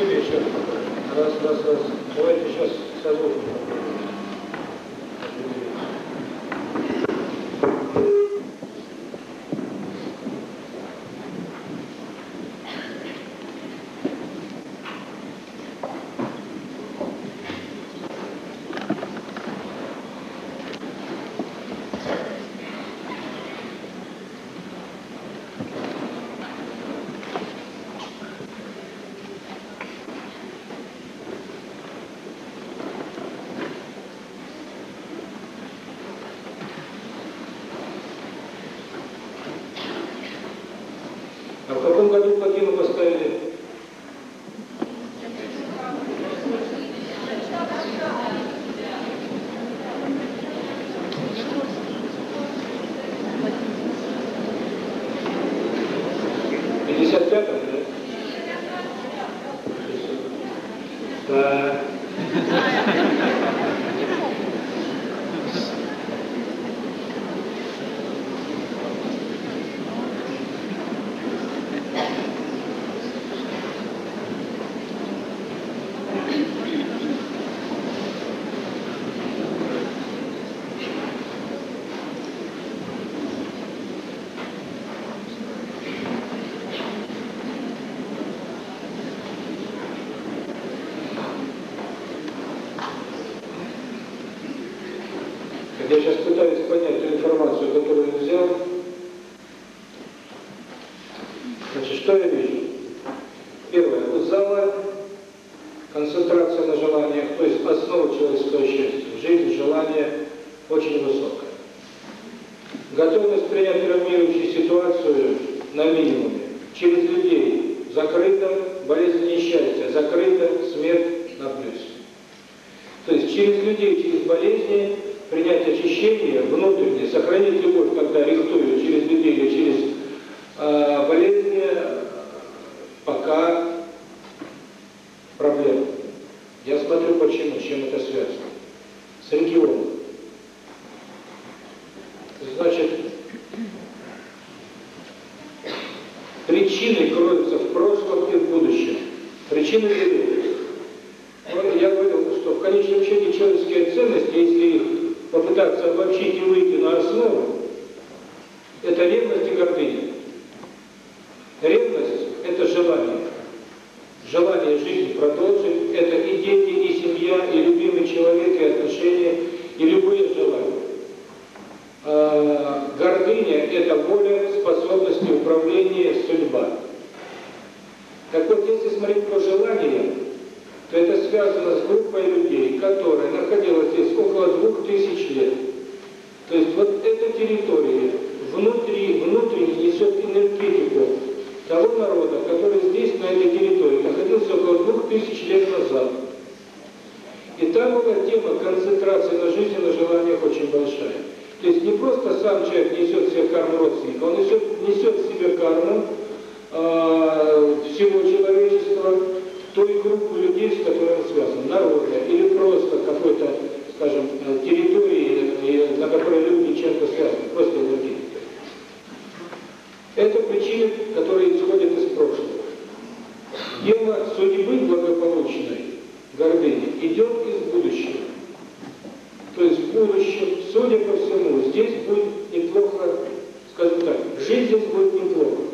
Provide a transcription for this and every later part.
Юрий. Раз, раз, раз. Давайте сейчас созвучим. То есть в будущем, судя по всему, здесь будет неплохо, скажем так, жизнь здесь будет неплохо.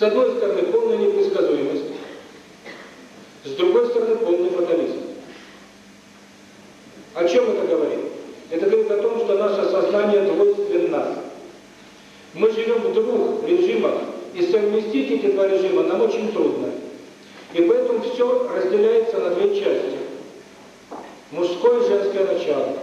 С одной стороны, полная непредсказуемость, с другой стороны, полный фатализм. О чем это говорит? Это говорит о том, что наше сознание двойственно. Мы живем в двух режимах, и совместить эти два режима нам очень трудно. И поэтому все разделяется на две части. Мужское и женское начало.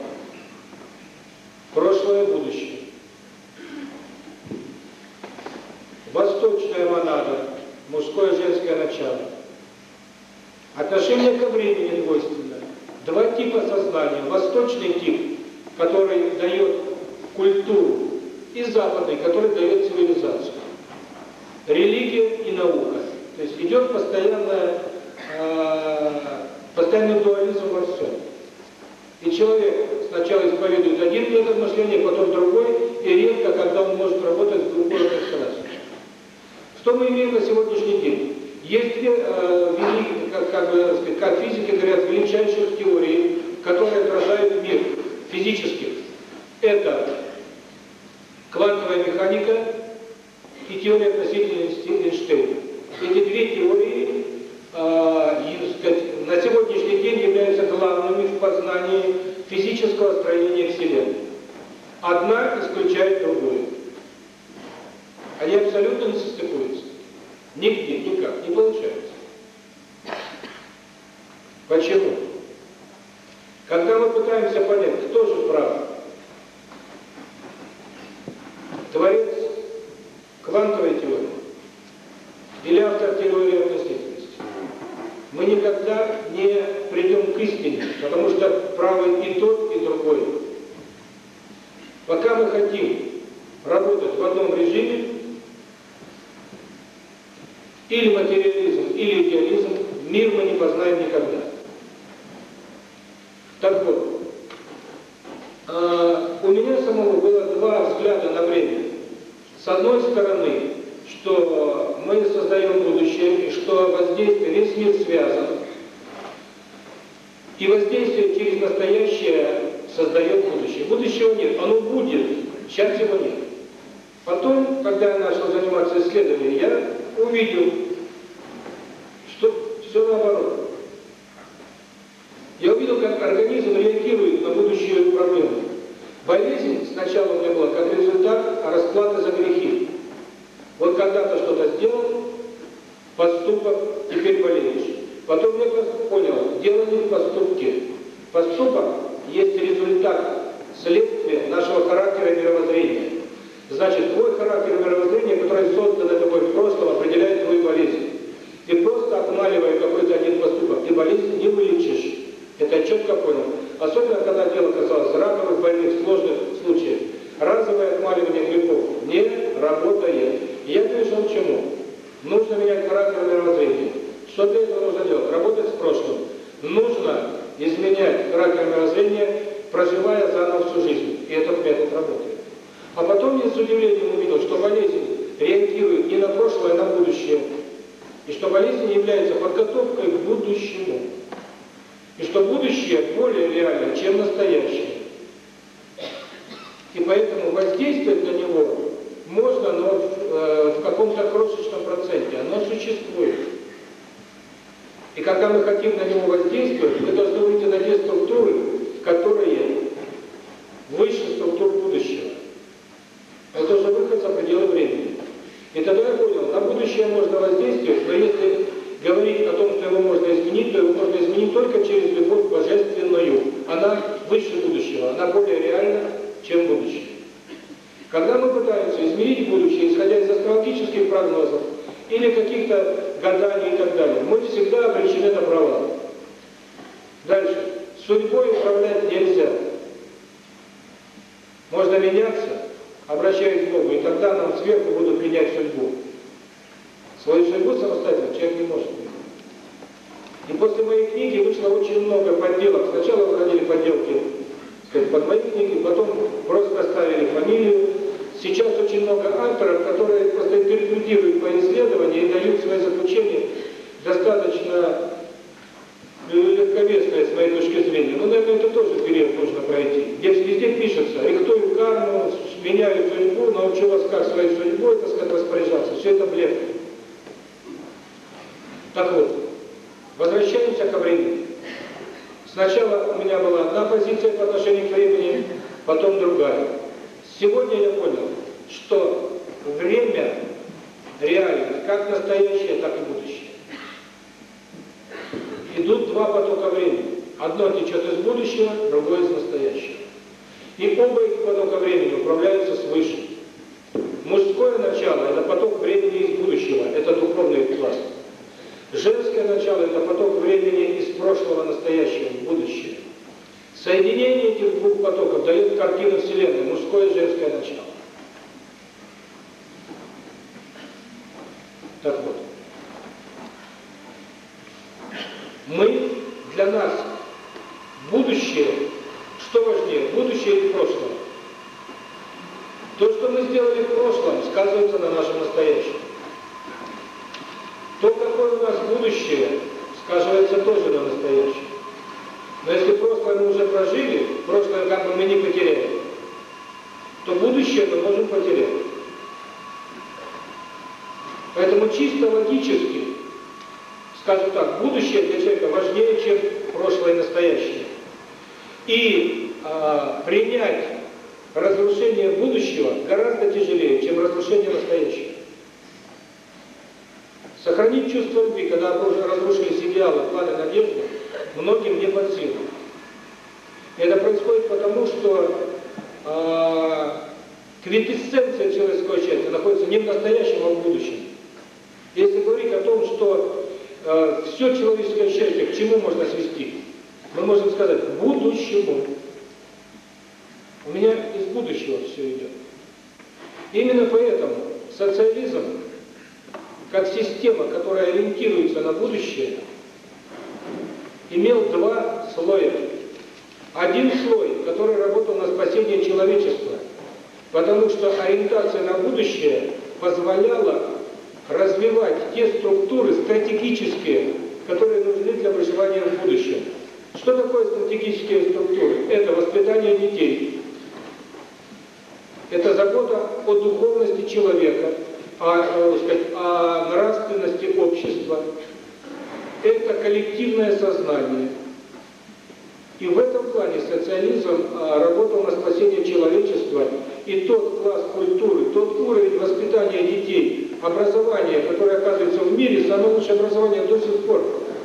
Детей, образования, которое оказывается в мире, самое лучшее образование до сих пор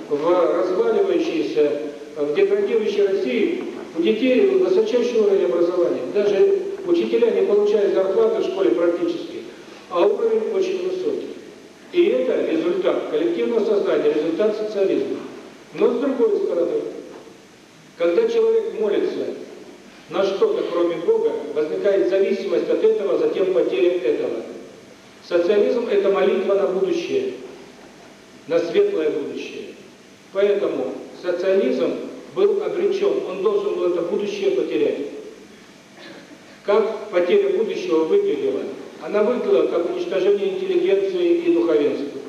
в разваливающейся, в деградирующей России, у детей высочайший уровень образования. Даже учителя не получают зарплаты в школе практически, а уровень очень высокий. И это результат коллективного сознания, результат социализма. Но с другой стороны, когда человек молится на что-то, кроме Бога, возникает зависимость от этого, затем потеря этого. Социализм – это молитва на будущее, на светлое будущее. Поэтому социализм был обречен, он должен был это будущее потерять. Как потеря будущего выглядела? Она выглядела как уничтожение интеллигенции и духовенства.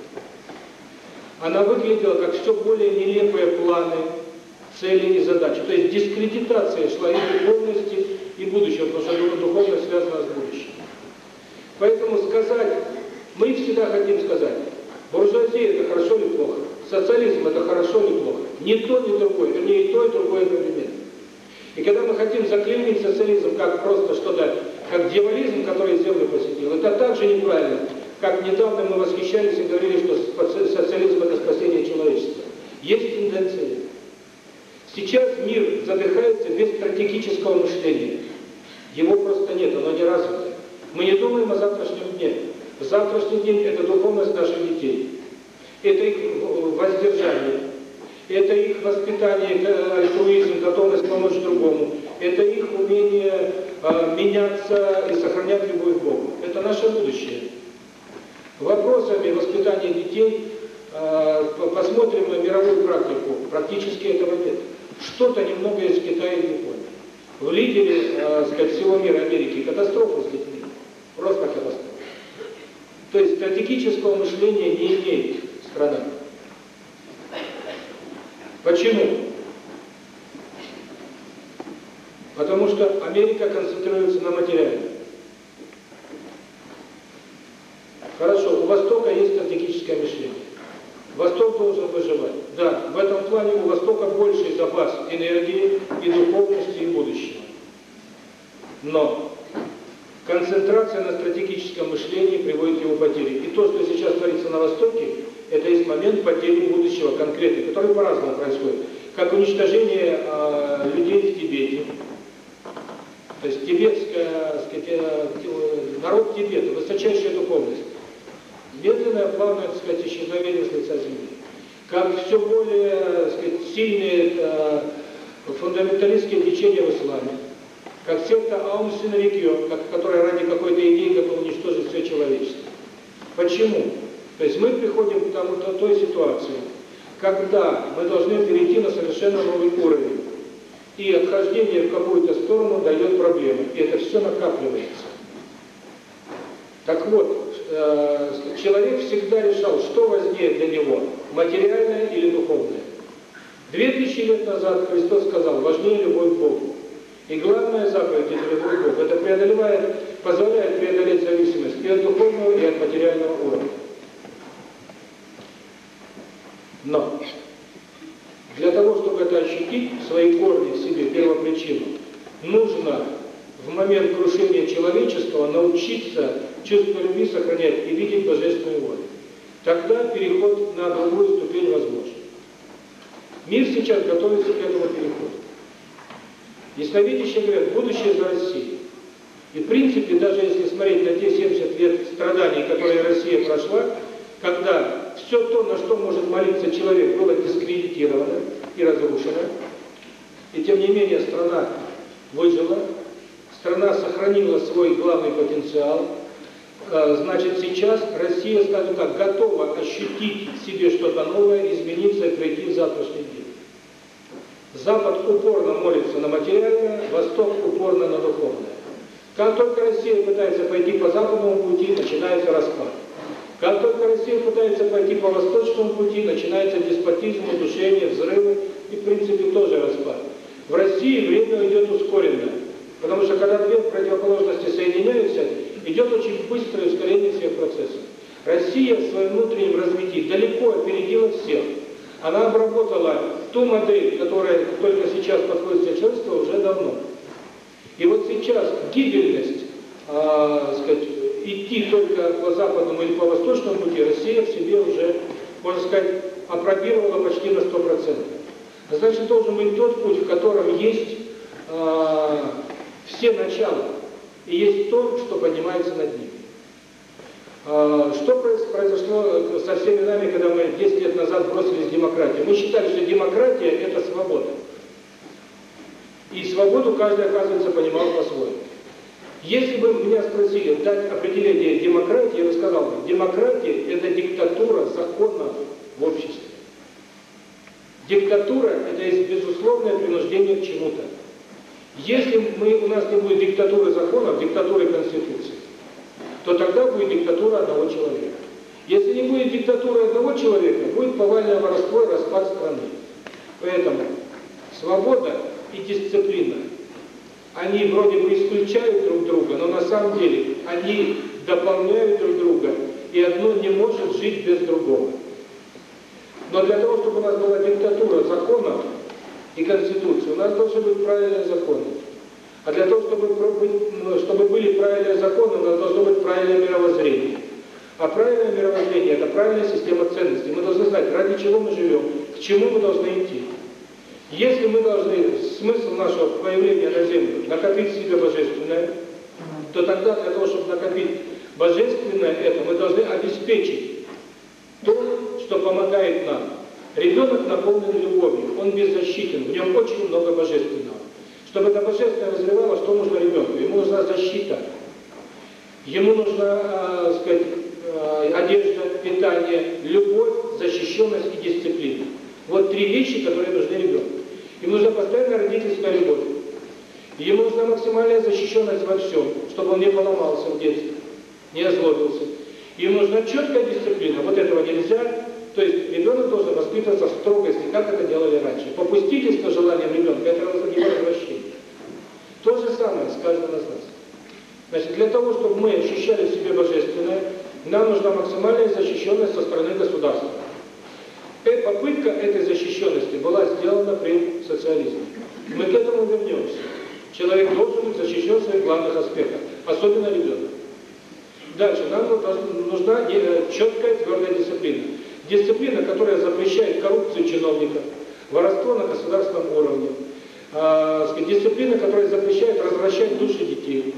Она выглядела как все более нелепые планы, цели и задачи. То есть дискредитация шла и духовности, и будущего, потому что духовность связана с будущим. Поэтому сказать, мы всегда хотим сказать, буржуазия это хорошо или плохо, социализм это хорошо или плохо. Ни то, ни другое, вернее и то, и другое одновременно. И когда мы хотим заклеймить социализм как просто что-то, как дьяволизм, который Землю посетил, это также неправильно, как недавно мы восхищались и говорили, что социализм это спасение человечества. Есть тенденция. Сейчас мир задыхается без стратегического мышления. Его просто нет, оно не развито. Мы не думаем о завтрашнем дне. Завтрашний день – это духовность наших детей. Это их воздержание. Это их воспитание, альтруизм, готовность помочь другому. Это их умение э, меняться и сохранять любовь к Богу. Это наше будущее. Вопросами воспитания детей э, посмотрим на мировую практику. Практически этого нет что-то немного из Китая и Японии. В лидере, э, сказать, всего мира Америки катастрофа с детьми. Просто катастрофа. То есть стратегического мышления не имеет страна. Почему? Потому что Америка концентрируется на материальном. Хорошо, у Востока есть стратегическое мышление. Восток должен выживать. Да, в этом плане у Востока больший запас энергии и духовности, и будущего. Но концентрация на стратегическом мышлении приводит к его потере. И то, что сейчас творится на Востоке, это есть момент потери будущего конкретный, который по-разному происходит. Как уничтожение э, людей в Тибете. То есть тибетская, э, народ Тибета, высочайшая духовность медленное, плавное, так сказать, исчезновение с лица Земли. Как все более, так сказать, сильные э, фундаменталистские течения в исламе, как секта Аум Синарикьо, которая ради какой-то идеи готова уничтожить все человечество. Почему? То есть мы приходим к тому, к той ситуации, когда мы должны перейти на совершенно новый уровень. И отхождение в какую-то сторону дает проблемы. И это все накапливается. Так вот, э, человек всегда решал, что важнее для него, материальное или духовное. Две тысячи лет назад Христос сказал, важнее любовь к Богу. И главная заповедь – к Богу. Это преодолевает, позволяет преодолеть зависимость и от духовного, и от материального уровня. Но для того, чтобы это ощутить, свои корни в себе, первопричину, нужно в момент крушения человеческого научиться чувство любви сохранять и видеть божественную волю. Тогда переход на другую ступень возможен. Мир сейчас готовится к этому переходу. Ясновидящие говорят, будущее за Россией. И в принципе, даже если смотреть на те 70 лет страданий, которые Россия прошла, когда все то, на что может молиться человек, было дискредитировано и разрушено, и тем не менее страна выжила, страна сохранила свой главный потенциал, Э, значит, сейчас Россия, скажем так, готова ощутить в себе что-то новое, измениться и пройти в завтрашний день. Запад упорно молится на материальное, Восток упорно на духовное. Как только Россия пытается пойти по западному пути, начинается распад. Как только Россия пытается пойти по восточному пути, начинается деспотизм, удушение, взрывы и, в принципе, тоже распад. В России время идет ускоренно, потому что когда две противоположности соединяются, идет очень быстрое ускорение всех процессов. Россия в своем внутреннем развитии далеко опередила всех. Она обработала ту модель, которая только сейчас подходит для человечества уже давно. И вот сейчас гибельность, э, сказать, идти только по западному или по восточному пути, Россия в себе уже, можно сказать, опробировала почти на 100%. Значит, должен быть тот путь, в котором есть э, все начала, и есть то, что поднимается над ним. Что произошло со всеми нами, когда мы 10 лет назад бросились в демократию? Мы считали, что демократия – это свобода. И свободу каждый, оказывается, понимал по-своему. Если бы меня спросили дать определение демократии, я бы сказал, демократия – это диктатура закона в обществе. Диктатура – это безусловное принуждение к чему-то. Если мы, у нас не будет диктатуры законов, диктатуры Конституции, то тогда будет диктатура одного человека. Если не будет диктатуры одного человека, будет повальное воровство распад страны. Поэтому свобода и дисциплина, они вроде бы исключают друг друга, но на самом деле они дополняют друг друга, и одно не может жить без другого. Но для того, чтобы у нас была диктатура законов и конституции, у нас должны быть правильные законы. А для того, чтобы, ну, чтобы были правильные законы, у нас должно быть правильное мировоззрение. А правильное мировоззрение – это правильная система ценностей. Мы должны знать, ради чего мы живем, к чему мы должны идти. Если мы должны, смысл нашего появления на Землю, накопить в себе Божественное, то тогда для того, чтобы накопить Божественное это, мы должны обеспечить то, что помогает нам. Ребенок наполнен любовью, он беззащитен, в нем очень много Божественного. Чтобы это Божественное вызревало, что нужно ребенку? Ему нужна защита. Ему нужна, э, сказать, э, одежда, питание, любовь, защищенность и дисциплина. Вот три вещи, которые нужны ребенку. Ему нужна постоянная родительская любовь. Ему нужна максимальная защищенность во всем, чтобы он не поломался в детстве, не озлобился. Ему нужна четкая дисциплина. Вот этого нельзя. То есть ребенок должен воспитываться в строгости, как это делали раньше. Попустительство желанием ребенка – это его развращение. То же самое с каждым из нас. Значит, для того, чтобы мы ощущали в себе Божественное, нам нужна максимальная защищенность со стороны государства. И э, попытка этой защищенности была сделана при социализме. Мы к этому вернемся. Человек должен быть защищен в своих главных аспектах, особенно ребенок. Дальше, нам нужна э, четкая твердая дисциплина. Дисциплина, которая запрещает коррупцию чиновников, воровство на государственном уровне, э, дисциплина, которая запрещает развращать души детей,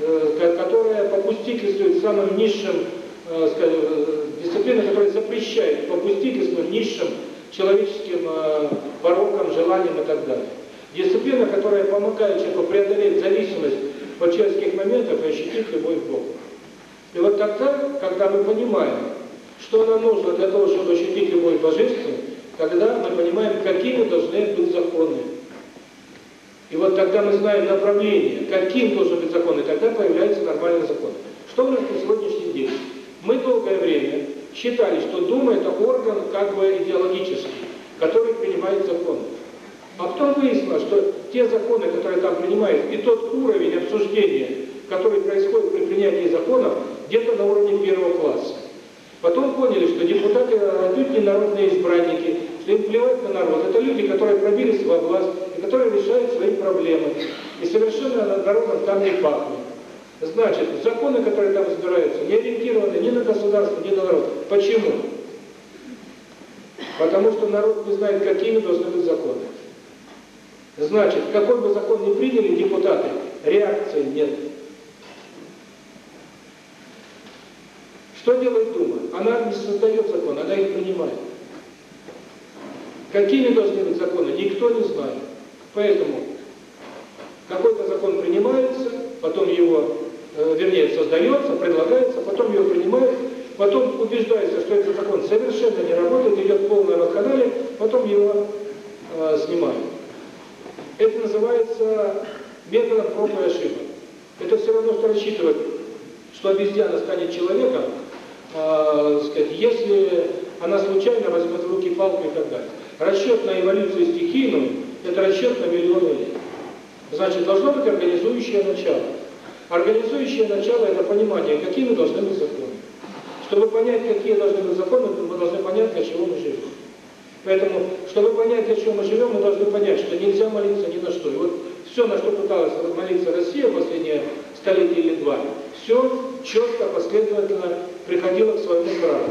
э, которая попустительствует самым низшим, э, э, дисциплина, которая запрещает попустительство низшим человеческим э, порокам, желаниям и так далее. Дисциплина, которая помогает человеку преодолеть зависимость от человеческих моментов и ощутить любовь к Богу. И вот тогда, когда мы понимаем, что нам нужно для того, чтобы ощутить любовь божественную, тогда мы понимаем, какими должны быть законы. И вот тогда мы знаем направление, каким должен быть закон, и тогда появляется нормальный закон. Что у нас на сегодняшний день? Мы долгое время считали, что Дума – это орган как бы идеологический, который принимает законы. А потом выяснилось, что те законы, которые там принимают, и тот уровень обсуждения, который происходит при принятии законов, где-то на уровне первого класса. Потом поняли, что депутаты отнюдь не народные избранники, что им плевать на народ. Это люди, которые пробились во власть, которые решают свои проблемы. И совершенно народом там не пахнет. Значит, законы, которые там избираются, не ориентированы ни на государство, ни на народ. Почему? Потому что народ не знает, какими должны быть законы. Значит, какой бы закон ни приняли депутаты, реакции нет. Что делает Дума? Она не создает закон, она их принимает. Какими должны быть законы, никто не знает. Поэтому какой-то закон принимается, потом его, э, вернее, создается, предлагается, потом его принимают, потом убеждается, что этот закон совершенно не работает, идет полная вакханалия, потом его э, снимают. Это называется методом проб и ошибок. Это все равно, что рассчитывать, что обезьяна станет человеком, э, сказать, если она случайно возьмет в руки палку и так далее. Расчет на эволюцию стихийную – это расчет на миллионы лет. Значит, должно быть организующее начало. Организующее начало – это понимание, какими должны быть законы. Чтобы понять, какие должны быть законы, мы должны понять, для чего мы живем. Поэтому, чтобы понять, для чего мы живем, мы должны понять, что нельзя молиться ни на что. И вот все, на что пыталась молиться Россия последние столетие или два, все четко, последовательно приходило к своему краху.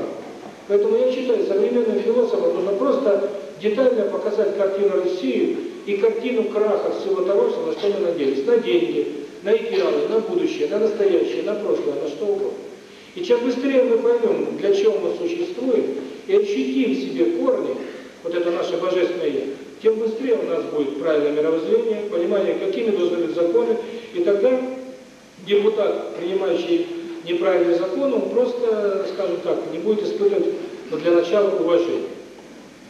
Поэтому я считаю, современным философам нужно просто детально показать картину России и картину краха всего того, на что мы надеялись. На деньги, на идеалы, на будущее, на настоящее, на прошлое, на что угодно. И чем быстрее мы поймем, для чего мы существуем, и ощутим в себе корни, вот это наше божественное «Я», тем быстрее у нас будет правильное мировоззрение, понимание, какими должны быть законы, и тогда депутат, принимающий неправильный закон, он просто, скажем так, не будет испытывать ну, для начала уважение.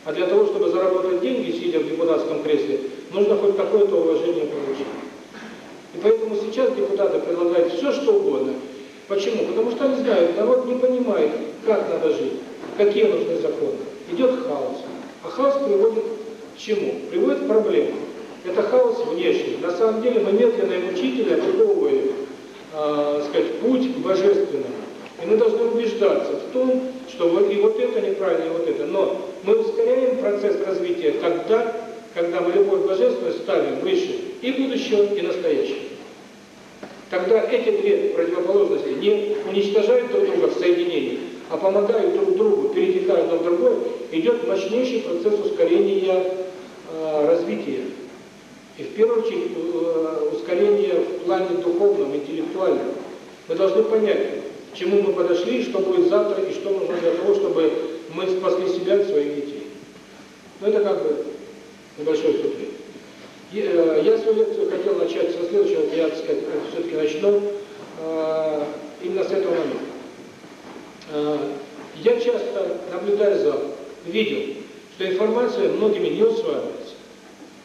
А для того, чтобы заработать деньги, сидя в депутатском кресле, нужно хоть какое-то уважение получить. И поэтому сейчас депутаты предлагают все, что угодно. Почему? Потому что они знают, народ не понимает, как надо жить, какие нужны законы. Идет хаос. А хаос приводит к чему? Приводит к проблемам. Это хаос внешний. На самом деле мы медленно и мучительно приковываем э, сказать, путь к божественному. И мы должны убеждаться в том, что вот, и вот это неправильно, и вот это. Но мы ускоряем процесс развития тогда, когда мы любовь божественную ставим выше и будущего, и настоящего. Тогда эти две противоположности не уничтожают друг друга в соединении, а помогают друг другу, перетекая одно в другое, идет мощнейший процесс ускорения э, развития. И в первую очередь э, ускорение в плане духовном, интеллектуальном. Мы должны понять, к чему мы подошли, что будет завтра и что нужно для того, чтобы мы спасли себя и своих детей. Но это как бы небольшое вступление. Э, я свою лекцию хотел начать со следующего, я, так сказать, все-таки начну э, именно с этого момента. Я часто, наблюдая зал, видел, что информация многими не усваивается.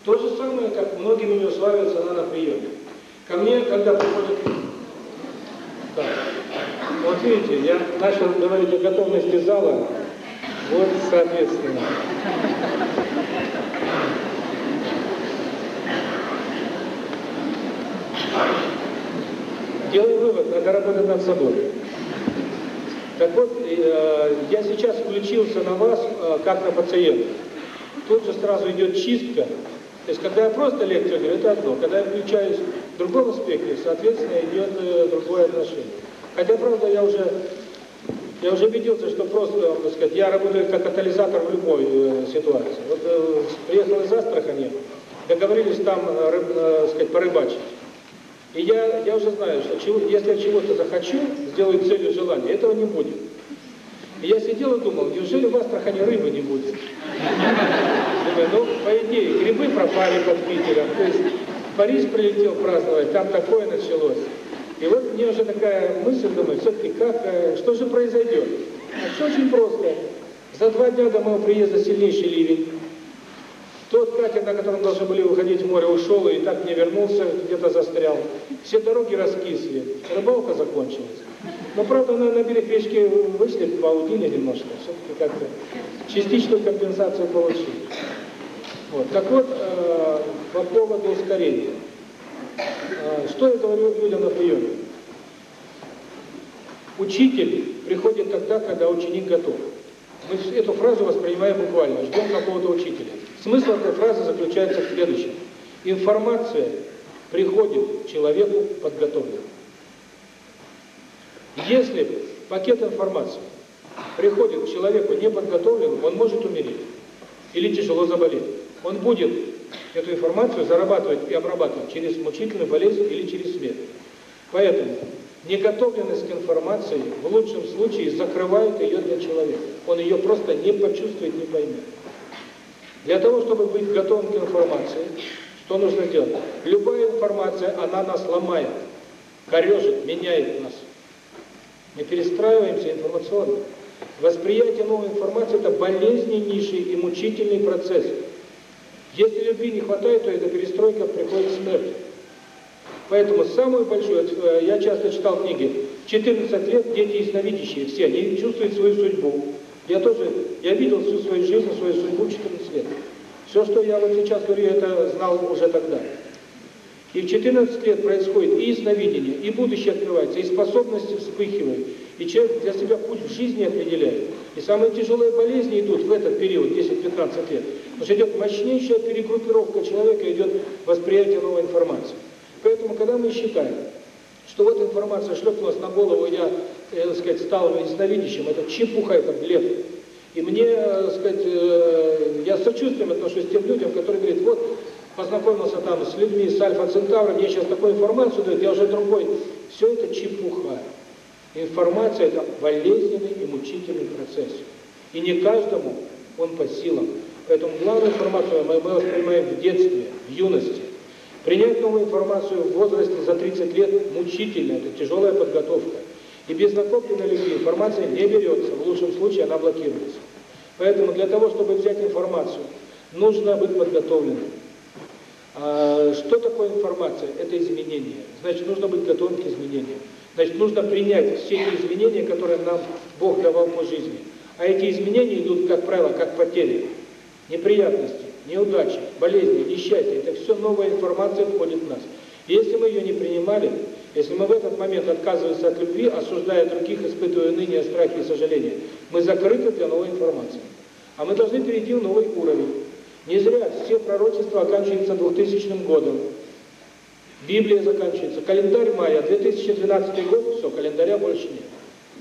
То же самое, как многими не она на приеме. Ко мне, когда приходят... Так. Вот видите, я начал говорить о готовности зала, вот, соответственно. Делаю вывод, надо работать над собой. Так вот, э, я сейчас включился на вас, э, как на пациента. Тут же сразу идет чистка. То есть, когда я просто лекцию говорю, это одно. Когда я включаюсь в другом аспекте, соответственно, идет э, другое отношение. Хотя, правда, я уже я уже убедился, что просто, так сказать, я работаю как катализатор в любой э, ситуации. Вот э, приехал из Астрахани, договорились там, э, рыб, э, сказать, порыбачить. И я, я уже знаю, что чего, если я чего-то захочу, сделаю целью желания, этого не будет. И я сидел и думал, неужели в Астрахани рыбы не будет? Думаю, ну, по идее, грибы пропали под Питером. То есть Париж прилетел праздновать, там такое началось. И вот мне уже такая мысль, думаю, все-таки как, э, что же произойдет? А все очень просто. За два дня до моего приезда сильнейший ливень. Тот катер, на котором должны были выходить в море, ушел и так не вернулся, где-то застрял. Все дороги раскисли, рыбалка закончилась. Но, правда, на, на берег речки вышли, поудили немножко, все-таки как-то частичную компенсацию получили. Вот. Так вот, э, по поводу ускорения. Э, что я говорю людям на приеме? Учитель приходит тогда, когда ученик готов. Мы эту фразу воспринимаем буквально, ждем какого-то учителя. Смысл этой фразы заключается в следующем. Информация приходит человеку подготовленному. Если пакет информации приходит к человеку неподготовленному, он может умереть или тяжело заболеть. Он будет эту информацию зарабатывать и обрабатывать через мучительную болезнь или через смерть. Поэтому неготовленность к информации в лучшем случае закрывает ее для человека. Он ее просто не почувствует, не поймет. Для того, чтобы быть готовым к информации, что нужно делать? Любая информация, она нас ломает, корежит, меняет нас. Мы перестраиваемся информационно. Восприятие новой информации – это болезненнейший и мучительный процесс. Если любви не хватает, то эта перестройка приходит к смерти. Поэтому самую большую, э, я часто читал книги 14 лет дети ясновидящие, все, они чувствуют свою судьбу. Я тоже, я видел всю свою жизнь, свою судьбу 14 лет. Все, что я вот сейчас говорю, это знал уже тогда. И в 14 лет происходит и ясновидение, и будущее открывается, и способности вспыхивают, и человек для себя путь в жизни определяет. И самые тяжелые болезни идут в этот период, 10-15 лет. Потому что идет мощнейшая перегруппировка человека, идет восприятие новой информации. Поэтому, когда мы считаем, что вот информация шлепнулась на голову, я, я так сказать, стал ясновидящим, это чепуха, это блеф. И мне, так сказать, э, я с сочувствием отношусь к тем людям, которые говорят, вот, познакомился там с людьми, с Альфа-Центавром, мне сейчас такую информацию дают, я уже другой. Все это чепуха. Информация – это болезненный и мучительный процесс. И не каждому он по силам. Поэтому главную информацию мы, воспринимаем в детстве, в юности. Принять новую информацию в возрасте за 30 лет мучительно, это тяжелая подготовка. И без накопленной любви информация не берется, в лучшем случае она блокируется. Поэтому для того, чтобы взять информацию, нужно быть подготовленным. А, что такое информация? Это изменение. Значит, нужно быть готовым к изменениям. Значит, нужно принять все те изменения, которые нам Бог давал по жизни. А эти изменения идут, как правило, как потери, неприятности, неудачи, болезни, несчастья. Это все новая информация входит в нас. И если мы ее не принимали, если мы в этот момент отказываемся от любви, осуждая других, испытывая ныне страхи и сожаления, мы закрыты для новой информации. А мы должны перейти в новый уровень. Не зря все пророчества оканчиваются 2000 годом. Библия заканчивается. Календарь мая, 2012 год, все, календаря больше нет.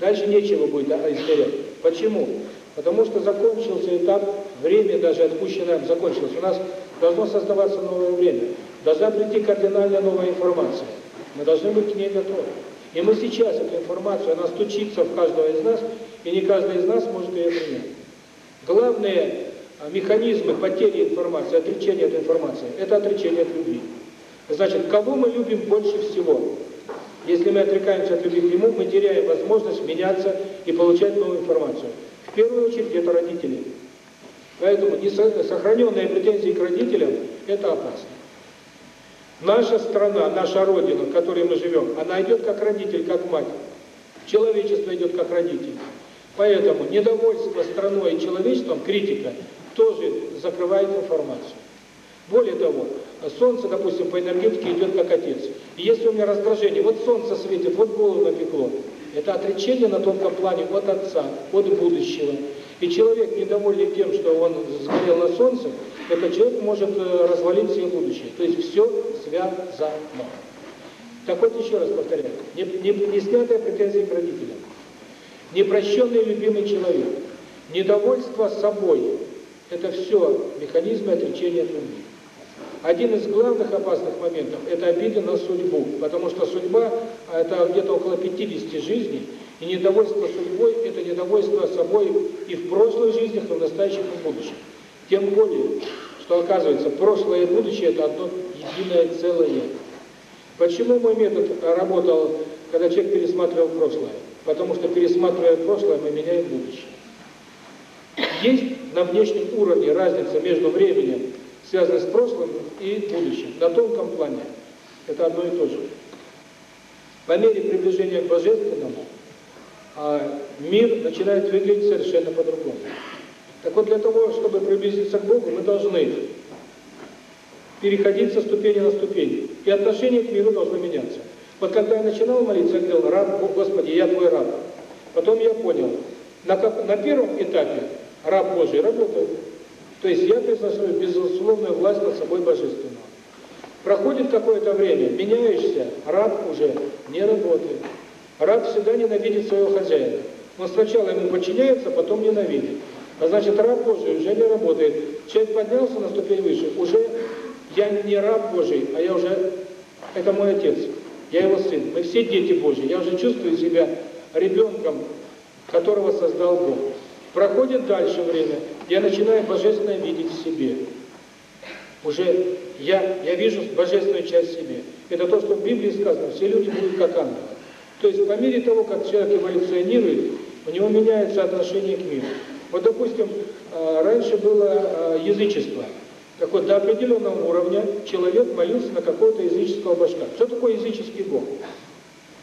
Дальше нечего будет измерять. Почему? Потому что закончился этап, время даже отпущенное закончилось. У нас должно создаваться новое время. Должна прийти кардинальная новая информация. Мы должны быть к ней готовы. И мы сейчас эту информацию, она стучится в каждого из нас, и не каждый из нас может ее принять. Главные а, механизмы потери информации, отречения от информации, это отречение от любви. Значит, кого мы любим больше всего? Если мы отрекаемся от любви к нему, мы теряем возможность меняться и получать новую информацию. В первую очередь это родители. Поэтому сохраненные претензии к родителям – это опасно. Наша страна, наша Родина, в которой мы живем, она идет как родитель, как мать. Человечество идет как родитель. Поэтому недовольство страной и человечеством, критика, тоже закрывает информацию. Более того, Солнце, допустим, по энергетике идет как отец. И если у меня раздражение, вот солнце светит, вот голову напекло, это отречение на тонком плане от отца, от будущего. И человек, недовольный тем, что он сгорел на солнце, этот человек может э, развалить себе будущее. То есть все связано. Так вот еще раз повторяю, не, не, не снятая претензия к родителям, непрощенный любимый человек, недовольство собой – это все механизмы отречения от любви. Один из главных опасных моментов – это обида на судьбу, потому что судьба – это где-то около 50 жизней, и недовольство судьбой – это недовольство собой и в прошлых жизнях, и в настоящих, и в будущем. Тем более, что оказывается, прошлое и будущее – это одно единое целое. Почему мой метод работал, когда человек пересматривал прошлое? Потому что, пересматривая прошлое, мы меняем будущее. Есть на внешнем уровне разница между временем связаны с прошлым и будущим, на тонком плане. Это одно и то же. По мере приближения к Божественному а, мир начинает выглядеть совершенно по-другому. Так вот, для того, чтобы приблизиться к Богу, мы должны переходить со ступени на ступень. И отношение к миру должно меняться. Вот когда я начинал молиться, я говорил, раб, Господи, я Твой раб. Потом я понял, на, на первом этапе раб Божий работает. То есть я признаю безусловную власть над собой Божественного. Проходит какое-то время, меняешься, раб уже не работает. Раб всегда ненавидит своего хозяина. Он сначала ему подчиняется, потом ненавидит. А значит, раб Божий уже не работает. Человек поднялся на ступень выше, уже я не раб Божий, а я уже, это мой отец, я его сын. Мы все дети Божьи. Я уже чувствую себя ребенком, которого создал Бог. Проходит дальше время, я начинаю божественное видеть в себе. Уже я, я вижу божественную часть в себе. Это то, что в Библии сказано, все люди будут как ангелы. То есть по мере того, как человек эволюционирует, у него меняется отношение к миру. Вот, допустим, а, раньше было а, язычество. Так вот, до определенного уровня человек молился на какого-то языческого божка. Что такое языческий бог?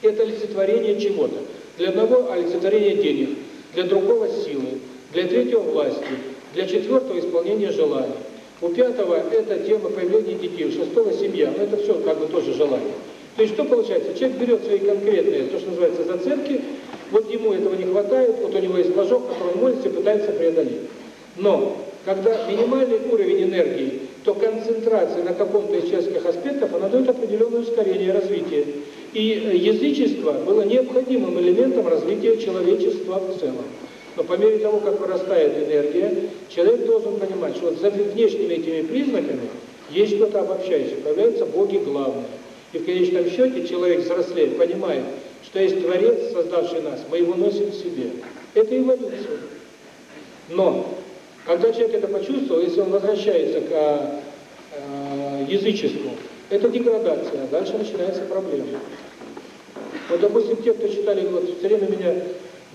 Это олицетворение чего-то. Для одного олицетворение денег, для другого силы, для третьего власти, для четвертого исполнения желаний. У пятого это тема появления детей, у шестого семья, но это все как бы тоже желание. То есть что получается? Человек берет свои конкретные, то, что называется, зацепки, вот ему этого не хватает, вот у него есть божок, который он молится пытается преодолеть. Но, когда минимальный уровень энергии, то концентрация на каком-то из человеческих аспектов, она дает определенное ускорение развития. И э, язычество было необходимым элементом развития человечества в целом. Но по мере того, как вырастает энергия, человек должен понимать, что вот за внешними этими признаками есть что-то обобщающее, появляются боги главные. И в конечном счете человек взрослеет, понимает, что есть Творец, создавший нас, мы его носим в себе. Это эволюция. Но, когда человек это почувствовал, если он возвращается к э, язычеству, это деградация, а дальше начинается проблема. Вот, допустим, те, кто читали, вот все время меня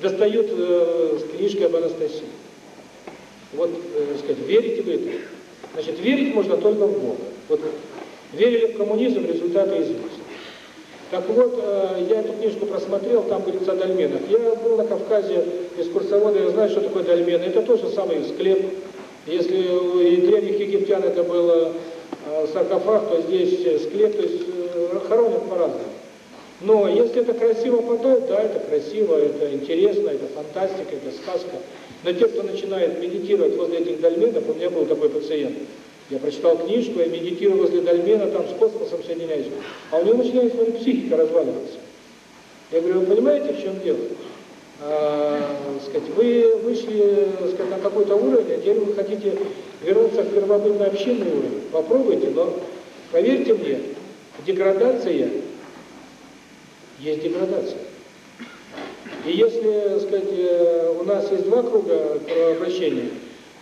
достают э, с об Анастасии. Вот, э, сказать, верите вы это? Значит, верить можно только в Бога. Вот верили в коммунизм, результаты известны. Так вот, э, я эту книжку просмотрел, там говорится о дольменах. Я был на Кавказе экскурсовода, я знаю, что такое дольмены. Это тоже самый склеп. Если у древних египтян это был э, саркофаг, то здесь склеп, то есть э, хоронят по-разному. Но если это красиво подать, да, это красиво, это интересно, это фантастика, это сказка. Но те, кто начинает медитировать возле этих дольменов, у меня был такой пациент, я прочитал книжку, я медитирую возле дольмена, там с космосом соединяюсь, а у него начинает, смотри, психика разваливаться. Я говорю, вы понимаете, в чем дело? А, сказать, вы вышли сказать, на какой-то уровень, а теперь вы хотите вернуться к первобытной общинный уровень. Попробуйте, но поверьте мне, деградация есть деградация. И если, сказать, э, у нас есть два круга вращения,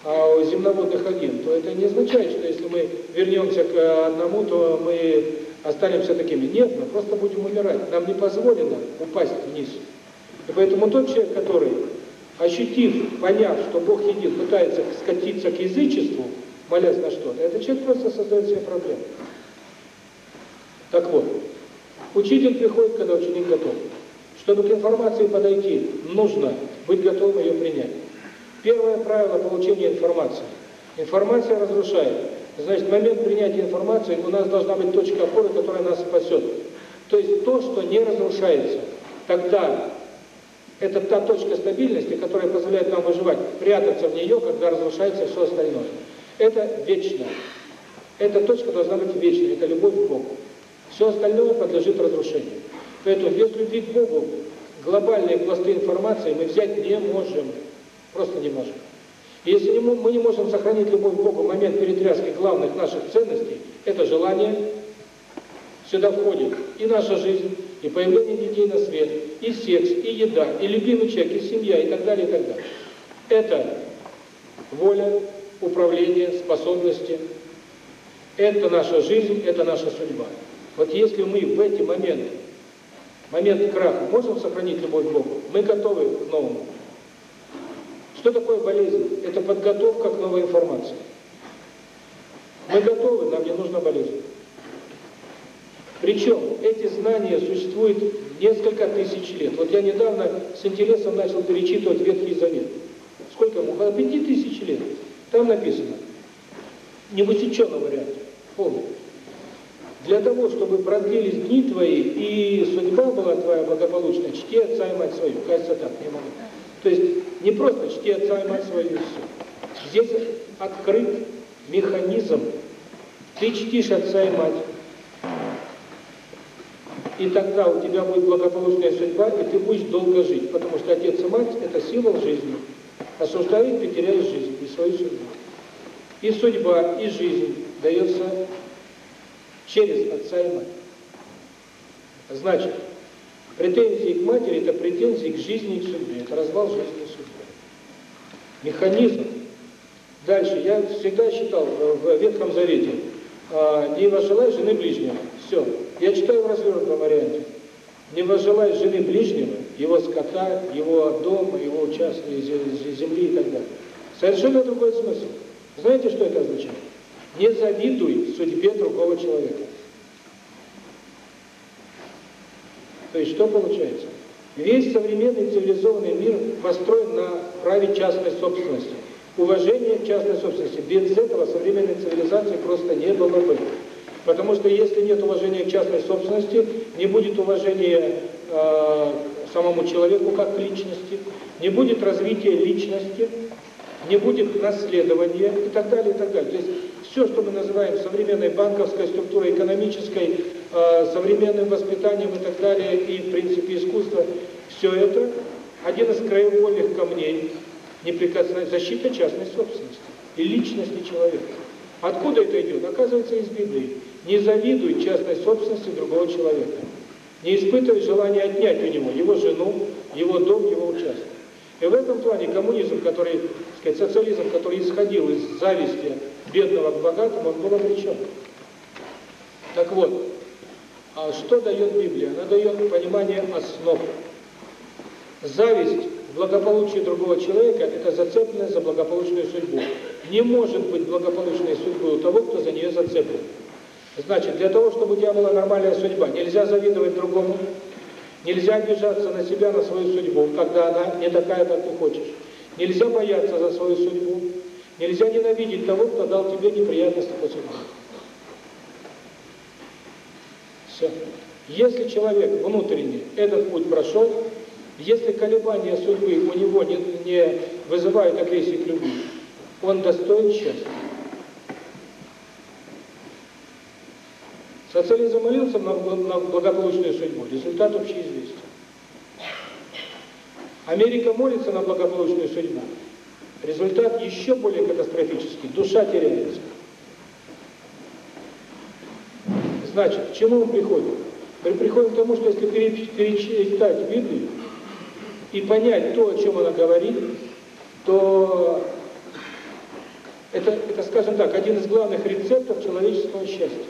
а у земноводных один, то это не означает, что если мы вернемся к одному, то мы останемся такими. Нет, мы просто будем умирать. Нам не позволено упасть вниз. И поэтому тот человек, который, ощутив, поняв, что Бог един, пытается скатиться к язычеству, молясь на что-то, этот человек просто создает себе проблемы. Так вот, Учитель приходит, когда ученик готов. Чтобы к информации подойти, нужно быть готовым ее принять. Первое правило получения информации. Информация разрушает. Значит, момент принятия информации у нас должна быть точка опоры, которая нас спасет. То есть то, что не разрушается. Тогда это та точка стабильности, которая позволяет нам выживать, прятаться в нее, когда разрушается все остальное. Это вечно. Эта точка должна быть вечной, это любовь к Богу. Все остальное подлежит разрушению. Поэтому без любви к Богу глобальные пласты информации мы взять не можем. Просто не можем. Если мы не можем сохранить любовь к Богу в момент перетряски главных наших ценностей, это желание, сюда входит и наша жизнь, и появление детей на свет, и секс, и еда, и любимый человек, и семья, и так далее, и так далее. Это воля, управление, способности. Это наша жизнь, это наша судьба. Вот если мы в эти моменты, момент краха, можем сохранить любовь к Богу, мы готовы к новому. Что такое болезнь? Это подготовка к новой информации. Мы готовы, нам не нужна болезнь. Причем эти знания существуют несколько тысяч лет. Вот я недавно с интересом начал перечитывать Ветхий Завет. Сколько ему? Около пяти тысяч лет. Там написано, не в усеченном варианте. Для того, чтобы продлились дни твои, и судьба была твоя благополучная, чти отца и мать свою. Кажется так, не могу. То есть не просто чти отца и мать свою все. Здесь открыт механизм. Ты чтишь отца и мать. И тогда у тебя будет благополучная судьба, и ты будешь долго жить. Потому что отец и мать – это сила в жизни. Осуждая ты теряешь жизнь и свою судьбу. И судьба, и жизнь дается через отца и мать. Значит, претензии к матери – это претензии к жизни и к судьбе, это развал жизни и судьбы. Механизм. Дальше, я всегда считал в Ветхом Завете, а, не возжелай жены ближнего. Все. Я читаю в развернутом варианте. Не возжелай жены ближнего, его скота, его дома, его участка, земли и так далее. Совершенно другой смысл. Знаете, что это означает? Не завидуй судьбе другого человека. То есть что получается? Весь современный цивилизованный мир построен на праве частной собственности. Уважение частной собственности. Без этого современной цивилизации просто не было бы. Потому что если нет уважения к частной собственности, не будет уважения э, самому человеку как к личности, не будет развития личности, не будет наследования и так далее, и так далее. То есть все, что мы называем современной банковской структурой, экономической, э, современным воспитанием и так далее, и в принципе искусство, все это один из краеугольных камней неприкосновенной защиты частной собственности и личности человека. Откуда это идет? Оказывается, из Библии. Не завидуй частной собственности другого человека. Не испытывай желания отнять у него его жену, его дом, его участок. И в этом плане коммунизм, который, сказать, социализм, который исходил из зависти бедного к богатому, он был обречен. Так вот, а что дает Библия? Она дает понимание основ. Зависть благополучие другого человека – это зацепленность за благополучную судьбу. Не может быть благополучной судьбы у того, кто за нее зацеплен. Значит, для того, чтобы у тебя была нормальная судьба, нельзя завидовать другому, нельзя обижаться на себя, на свою судьбу, когда она не такая, как ты хочешь. Нельзя бояться за свою судьбу, нельзя ненавидеть того, кто дал тебе неприятности по судьбе. Все. Если человек внутренне этот путь прошел, если колебания судьбы у него не, не вызывают агрессии к любви, он достоин счастья. Социализм молился на, на благополучную судьбу. Результат общеизвестен. Америка молится на благополучную судьбу. Результат еще более катастрофический. Душа теряется. Значит, к чему мы приходим? Мы приходим к тому, что если перечитать Библию и понять то, о чем она говорит, то это, это, скажем так, один из главных рецептов человеческого счастья.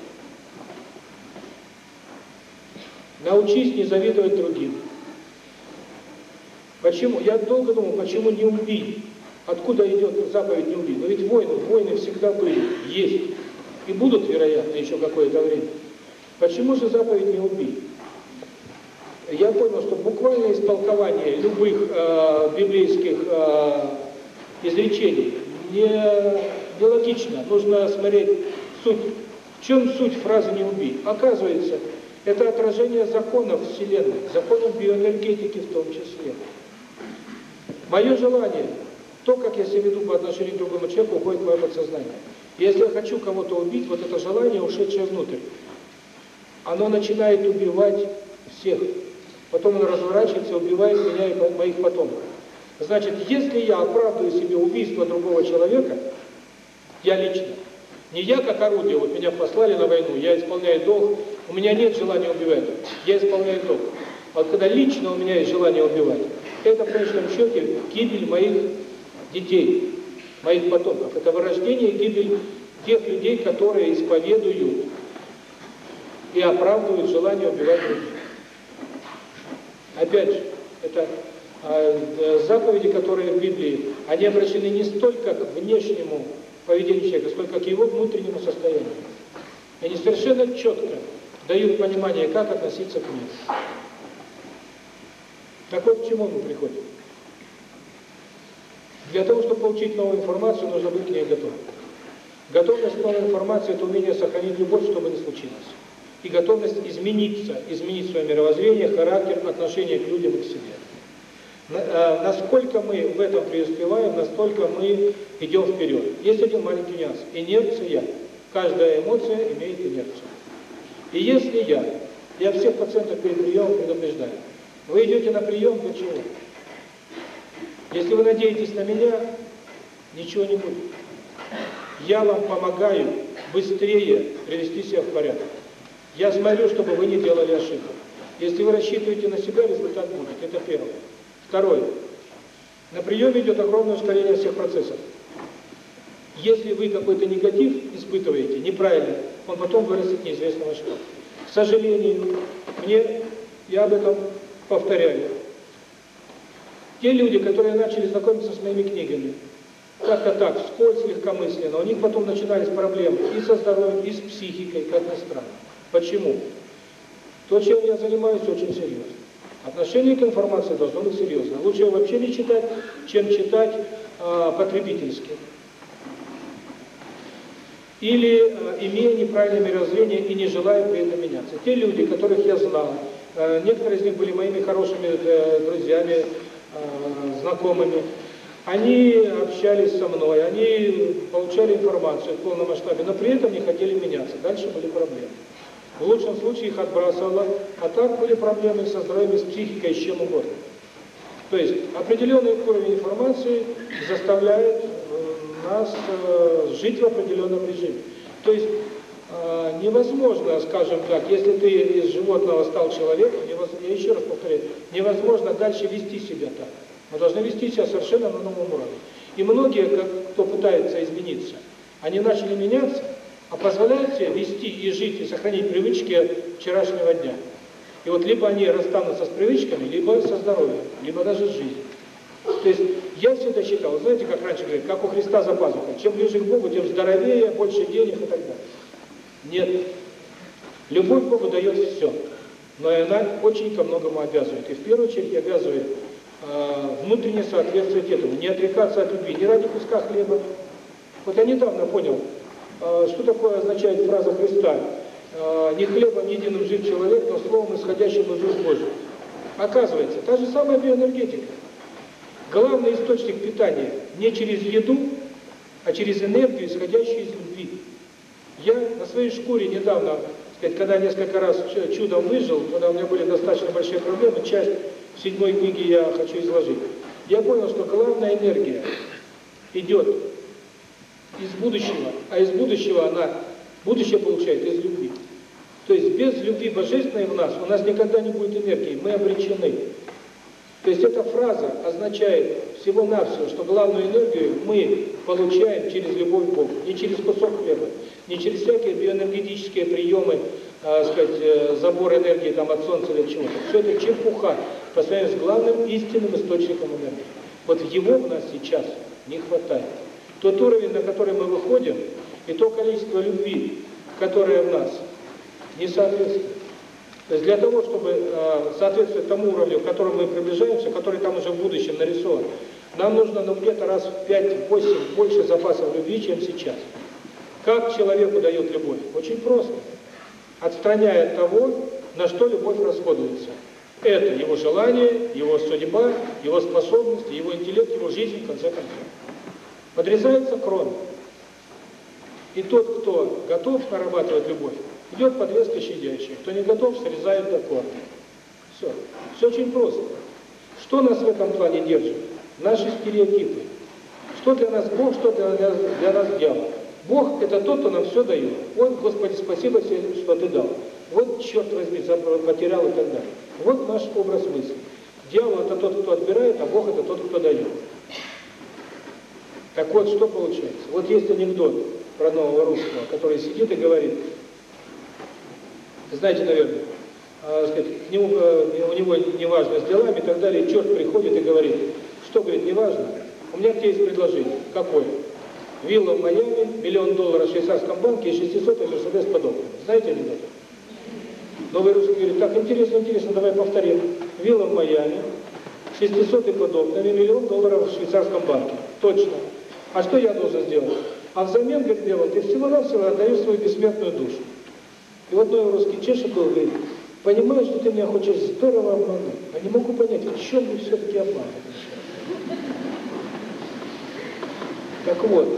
Научись не завидовать другим. Почему? Я долго думал, почему не убить? Откуда идет заповедь не убить? Но ведь войны, войны всегда были, есть. И будут, вероятно, еще какое-то время. Почему же заповедь не убить? Я понял, что буквальное истолкование любых э, библейских э, изречений не, не логично. Нужно смотреть суть. В чем суть фразы «не убить»? Оказывается, это отражение законов Вселенной, законов биоэнергетики в том числе. Мое желание, то, как я себя веду по отношению к другому человеку, уходит в мое подсознание. Если я хочу кого-то убить, вот это желание, ушедшее внутрь, оно начинает убивать всех. Потом оно разворачивается, убивает меня и моих потомков. Значит, если я оправдываю себе убийство другого человека, я лично, не я как орудие, вот меня послали на войну, я исполняю долг, у меня нет желания убивать, я исполняю долг. А вот когда лично у меня есть желание убивать, это в конечном счете гибель моих детей, моих потомков. Это вырождение гибель тех людей, которые исповедуют и оправдывают желание убивать других. Опять же, это э, заповеди, которые в Библии, они обращены не столько к внешнему поведению человека, сколько к его внутреннему состоянию. И они совершенно четко дают понимание, как относиться к миру. Так вот, к чему мы приходим? Для того, чтобы получить новую информацию, нужно быть к ней готовым. Готовность к новой информации – это умение сохранить любовь, чтобы не случилось. И готовность измениться, изменить свое мировоззрение, характер, отношение к людям и к себе. Э, насколько мы в этом преуспеваем, настолько мы идем вперед. Есть один маленький нюанс. Инерция. Каждая эмоция имеет инерцию. И если я, я всех пациентов перед приемом предупреждаю, вы идете на прием для чего? Если вы надеетесь на меня, ничего не будет. Я вам помогаю быстрее привести себя в порядок. Я смотрю, чтобы вы не делали ошибок. Если вы рассчитываете на себя, результат будет. Это первое. Второе. На приеме идет огромное ускорение всех процессов. Если вы какой-то негатив испытываете, неправильно, он потом вырастет неизвестно во что. К сожалению, мне, я об этом повторяю, те люди, которые начали знакомиться с моими книгами, как-то так, вскользь, легкомысленно, у них потом начинались проблемы и со здоровьем, и с психикой, как ни странно. Почему? То, чем я занимаюсь, очень серьезно. Отношение к информации должно быть серьезно. Лучше вообще не читать, чем читать э, потребительски. Или э, имея неправильное мировоззрение и не желая при этом меняться. Те люди, которых я знал, э, некоторые из них были моими хорошими э, друзьями, знакомыми, они общались со мной, они получали информацию в полном масштабе, но при этом не хотели меняться. Дальше были проблемы. В лучшем случае их отбрасывало, а так были проблемы со здоровьем, с психикой, с чем угодно. То есть определенный уровень информации заставляет нас э, жить в определенном режиме. То есть э, невозможно, скажем так, если ты из животного стал человеком, я еще раз повторяю, невозможно дальше вести себя так. Мы должны вести себя совершенно на новом уровне. И многие, кто пытается измениться, они начали меняться, а позволяют себе вести и жить, и сохранить привычки вчерашнего дня. И вот либо они расстанутся с привычками, либо со здоровьем, либо даже с жизнью. То есть я всегда считал, знаете, как раньше говорили, как у Христа за пазухой, чем ближе к Богу, тем здоровее, больше денег и так далее. Нет. Любовь Богу дает все, но и она очень ко многому обязывает. И в первую очередь обязывает э, внутренне соответствовать этому, не отрекаться от любви, не ради куска хлеба. Вот я недавно понял, э, что такое означает фраза Христа Э, не хлебом единым жив человек, но словом, исходящим из уст Божьих. Оказывается, та же самая биоэнергетика. Главный источник питания не через еду, а через энергию, исходящую из любви. Я на своей шкуре недавно, сказать, когда несколько раз чудом выжил, когда у меня были достаточно большие проблемы, часть седьмой книге я хочу изложить, я понял, что главная энергия идет из будущего, а из будущего она Будущее получает из любви. То есть без любви божественной в нас у нас никогда не будет энергии, мы обречены. То есть эта фраза означает всего-навсего, что главную энергию мы получаем через любовь к Богу, не через кусок хлеба, не через всякие биоэнергетические приемы, э, сказать, забор энергии там от солнца или чего-то. Все это чепуха по сравнению с главным истинным источником энергии. Вот его у нас сейчас не хватает. Тот уровень, на который мы выходим, и то количество любви, которое в нас, не соответствует. То есть для того, чтобы э, соответствовать тому уровню, к которому мы приближаемся, который там уже в будущем нарисован, нам нужно ну, где-то раз в 5-8 больше запасов любви, чем сейчас. Как человеку дает любовь? Очень просто. Отстраняя от того, на что любовь расходуется. Это его желание, его судьба, его способности, его интеллект, его жизнь, в конце концов. Подрезается крон. И тот, кто готов нарабатывать любовь, идет подвеска щадящая. Кто не готов, срезает до корня. Все. Все очень просто. Что нас в этом плане держит? Наши стереотипы. Что для нас Бог, что для нас, для нас дьявол. Бог – это тот, кто нам все дает. Вот, Господи, спасибо что ты дал. Вот, черт возьми, потерял и так далее. Вот наш образ мысли. Дьявол – это тот, кто отбирает, а Бог – это тот, кто дает. Так вот, что получается? Вот есть анекдот про нового русского, который сидит и говорит, знаете, наверное, э, сказать, к нему, э, у него неважно с делами и так далее, черт приходит и говорит, что, говорит, неважно, у меня к тебе есть предложение. Какое? Вилла в Майами, миллион долларов в швейцарском банке и 600 Мерседес под окнами. Знаете анекдот? Новый русский говорит, так, интересно, интересно, давай повторим. Вилла в Майами, 600 под окнами, миллион долларов в швейцарском банке. Точно. А что я должен сделать? А взамен, говорит, дело, ты всего-навсего отдаешь свою бессмертную душу. И вот мой русский чешет был, говорит, понимаю, что ты меня хочешь здорово обмануть, а не могу понять, в чем вы все-таки обманываете. Так вот,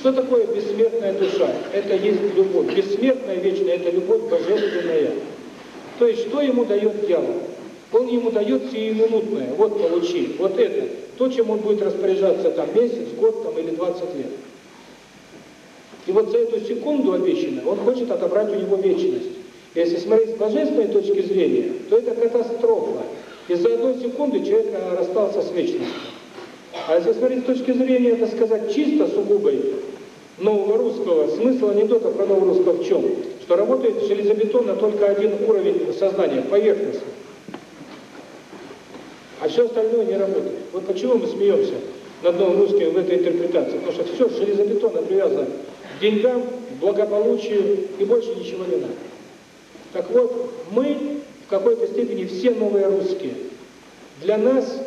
что такое бессмертная душа? Это есть любовь. Бессмертная, вечная – это любовь божественная. То есть, что ему дает дьявол? Он ему дает сиюминутное. Вот получи, вот это. То, чем он будет распоряжаться там месяц, год там, или 20 лет. И вот за эту секунду обещанную он хочет отобрать у него вечность. Если смотреть с божественной точки зрения, то это катастрофа. Из-за одной секунды человек э, расстался с вечностью. А если смотреть с точки зрения, это сказать, чисто сугубой нового русского, смысл анекдота про нового русского в чем? Что работает железобетонно только один уровень сознания, поверхностный. А все остальное не работает. Вот почему мы смеемся над новым русским в этой интерпретации. Потому что все железобетонно привязано деньгам, благополучию и больше ничего не надо. Так вот, мы в какой-то степени все новые русские. Для нас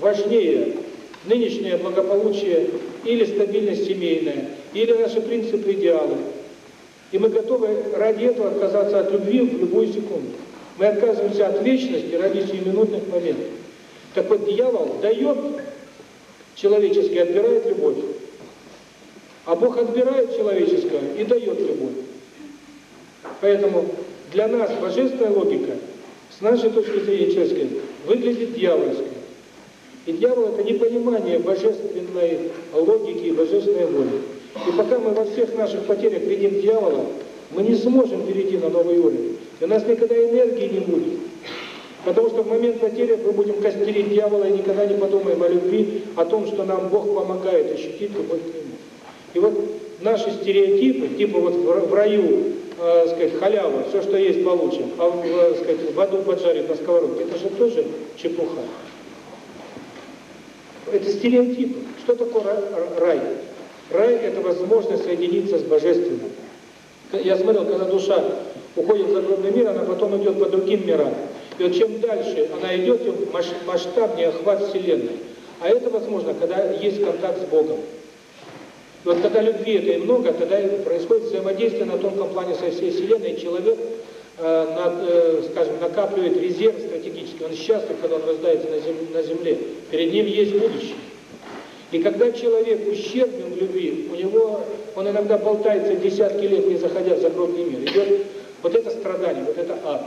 важнее нынешнее благополучие или стабильность семейная, или наши принципы, идеалы. И мы готовы ради этого отказаться от любви в любую секунду. Мы отказываемся от вечности ради сиюминутных моментов. Так вот, дьявол дает человеческий, отбирает любовь. А Бог отбирает человеческое и дает любовь. Поэтому для нас божественная логика, с нашей точки зрения человеческой, выглядит дьявольской. И дьявол – это непонимание божественной логики и божественной воли. И пока мы во всех наших потерях видим дьявола, мы не сможем перейти на новый уровень. И у нас никогда энергии не будет. Потому что в момент потери мы будем костерить дьявола и никогда не подумаем о любви, о том, что нам Бог помогает ощутить любовь к Нему. И вот наши стереотипы, типа вот в раю, э, сказать, халява, все, что есть, получим, а в, э, сказать, в аду поджарит на сковородке, это же тоже чепуха. Это стереотипы. Что такое рай? Рай – это возможность соединиться с Божественным. Я смотрел, когда душа уходит в загробный мир, она потом идет по другим мирам. И вот чем дальше она идет, тем масштабнее охват Вселенной. А это возможно, когда есть контакт с Богом. Вот когда любви этой много, тогда происходит взаимодействие на тонком плане со всей Вселенной, человек, э, над, э, скажем, накапливает резерв стратегический, он счастлив, когда он рождается на, зем, на Земле, перед ним есть будущее. И когда человек ущербен в любви, у него, он иногда болтается десятки лет, не заходя в загробный мир, идет вот это страдание, вот это ад.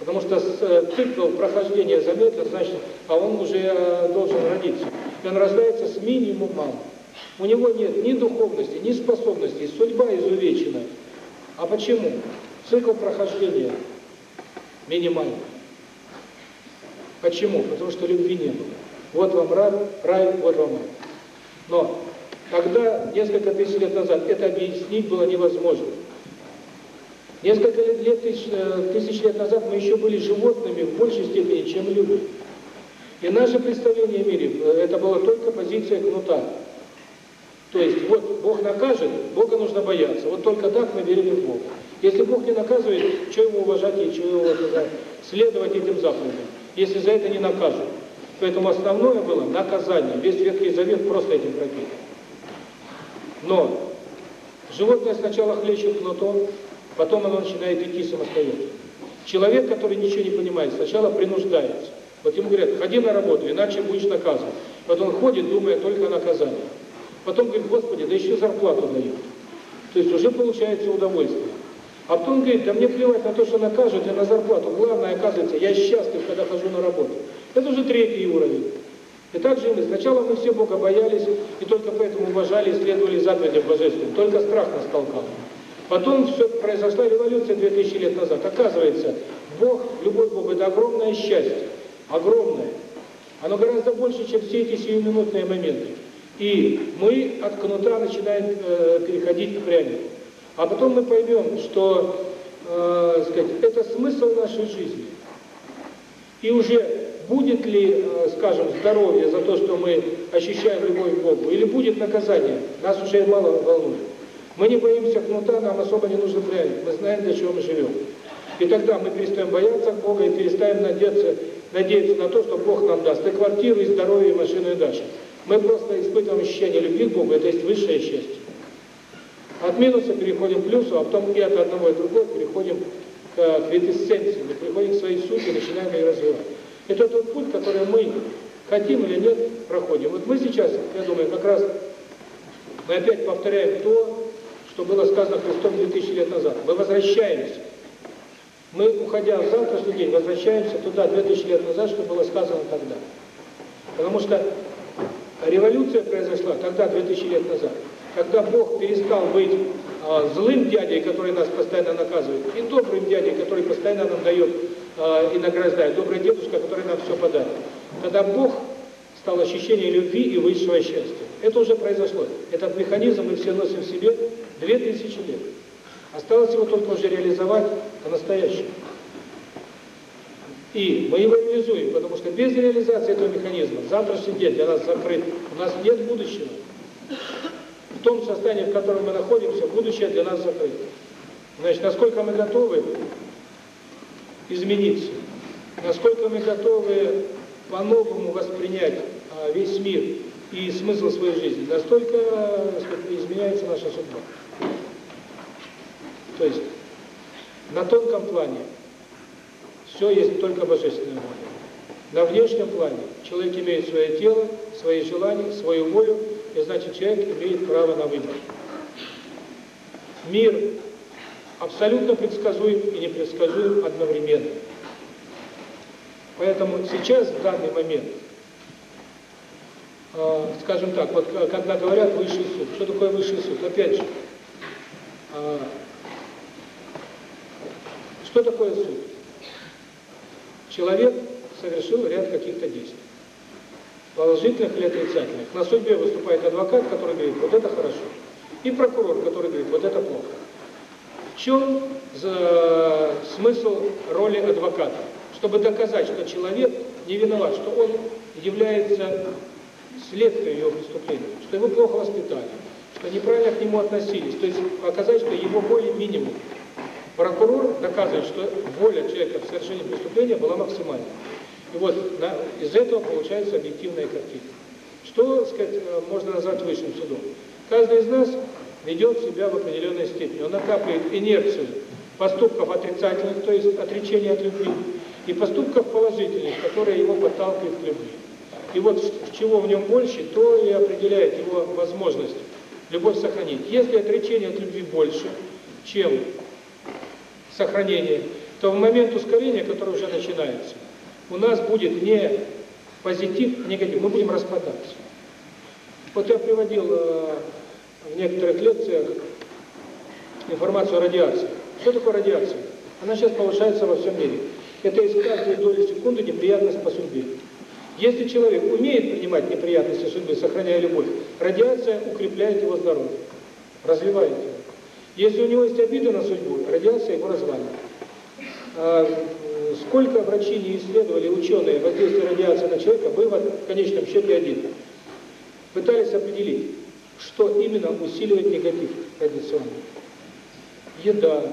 Потому что э, цикл прохождения замедлен, значит, а он уже э, должен родиться. И он рождается с минимумом. У него нет ни духовности, ни способностей, судьба изувечена. А почему? Цикл прохождения минимальный. Почему? Потому что любви не было. Вот вам рай, рай, вот вам рай. Но когда несколько тысяч лет назад это объяснить было невозможно. Несколько лет, тысяч, э, тысяч лет назад мы еще были животными в большей степени, чем люди. И наше представление о мире, э, это была только позиция кнута. То есть, вот Бог накажет, Бога нужно бояться. Вот только так мы верили в Бога. Если Бог не наказывает, что его уважать и что его сказать, следовать этим заповедям, если за это не накажут. Поэтому основное было наказание. Весь Ветхий Завет просто этим пропитан. Но животное сначала хлещет кнутом, потом оно начинает идти самостоятельно. Человек, который ничего не понимает, сначала принуждается. Вот ему говорят, ходи на работу, иначе будешь наказан. Вот он ходит, думая только о наказании. Потом говорит, Господи, да еще зарплату дают. То есть уже получается удовольствие. А потом говорит, да мне плевать на то, что накажут, и на зарплату. Главное, оказывается, я счастлив, когда хожу на работу. Это уже третий уровень. И так мы. Сначала мы все Бога боялись, и только поэтому уважали и следовали заповедям Божественным. Только страх нас толкал. Потом все произошла революция 2000 лет назад. Оказывается, Бог, любовь к Богу – это огромное счастье. Огромное. Оно гораздо больше, чем все эти сиюминутные моменты. И мы от кнута начинаем э, переходить к прянику. А потом мы поймем, что э, сказать, это смысл нашей жизни. И уже будет ли, э, скажем, здоровье за то, что мы ощущаем любовь к Богу, или будет наказание, нас уже мало волнует. Мы не боимся кнута, нам особо не нужно пряник, мы знаем, для чего мы живем. И тогда мы перестаем бояться Бога и перестаем надеяться, надеяться на то, что Бог нам даст и квартиру, и здоровье, и машину, и дачу. Мы просто испытываем ощущение любви к Богу, это есть высшее счастье. От минуса переходим к плюсу, а потом и от одного и другого переходим к квинтэссенции, мы приходим к своей сути начинаем ее развивать. Это тот путь, который мы, хотим или нет, проходим. Вот мы сейчас, я думаю, как раз мы опять повторяем то, что было сказано Христом 2000 лет назад. Мы возвращаемся. Мы, уходя в завтрашний день, возвращаемся туда 2000 лет назад, что было сказано тогда. Потому что революция произошла тогда, 2000 лет назад, когда Бог перестал быть э, злым дядей, который нас постоянно наказывает, и добрым дядей, который постоянно нам дает э, и награждает, добрый дедушка, который нам все подарит. Тогда Бог стал ощущение любви и высшего счастья. Это уже произошло. Этот механизм мы все носим в себе 2000 лет. Осталось его только уже реализовать по-настоящему. И мы его реализуем, потому что без реализации этого механизма завтрашний день для нас закрыт. У нас нет будущего. В том состоянии, в котором мы находимся, будущее для нас закрыто. Значит, насколько мы готовы измениться, насколько мы готовы по-новому воспринять а, весь мир и смысл своей жизни, настолько сказать, изменяется наша судьба. То есть на тонком плане все есть только божественная воля. На внешнем плане человек имеет свое тело, свои желания, свою волю, и значит человек имеет право на выбор. Мир абсолютно предсказуем и непредсказуем одновременно. Поэтому сейчас, в данный момент, э, скажем так, вот когда говорят высший суд, что такое высший суд? Опять же, э, что такое суд? Человек совершил ряд каких-то действий. Положительных или отрицательных. На судьбе выступает адвокат, который говорит, вот это хорошо. И прокурор, который говорит, вот это плохо. В чем за смысл роли адвоката? Чтобы доказать, что человек не виноват, что он является следствием его преступления, что его плохо воспитали, что неправильно к нему относились. То есть показать, что его воли минимум. Прокурор доказывает, что воля человека в совершении преступления была максимальной. И вот на, из этого получается объективная картина. Что, сказать, э, можно назвать высшим судом? Каждый из нас ведет себя в определенной степени. Он накапливает инерцию поступков отрицательных, то есть отречения от любви, и поступков положительных, которые его подталкивают к любви. И вот чего в нем больше, то и определяет его возможность любовь сохранить. Если отречение от любви больше, чем сохранение, то в момент ускорения, который уже начинается, у нас будет не позитив, негатив, мы будем распадаться. Вот я приводил э, в некоторых лекциях информацию о радиации. Что такое радиация? Она сейчас повышается во всем мире. Это из каждой доли секунды неприятность по судьбе. Если человек умеет принимать неприятности судьбы, сохраняя любовь, радиация укрепляет его здоровье, развивает его. Если у него есть обида на судьбу, радиация его развалит. А, сколько врачи не исследовали, ученые, воздействие радиации на человека, вывод в конечном счете один. Пытались определить, что именно усиливает негатив традиционный. Еда,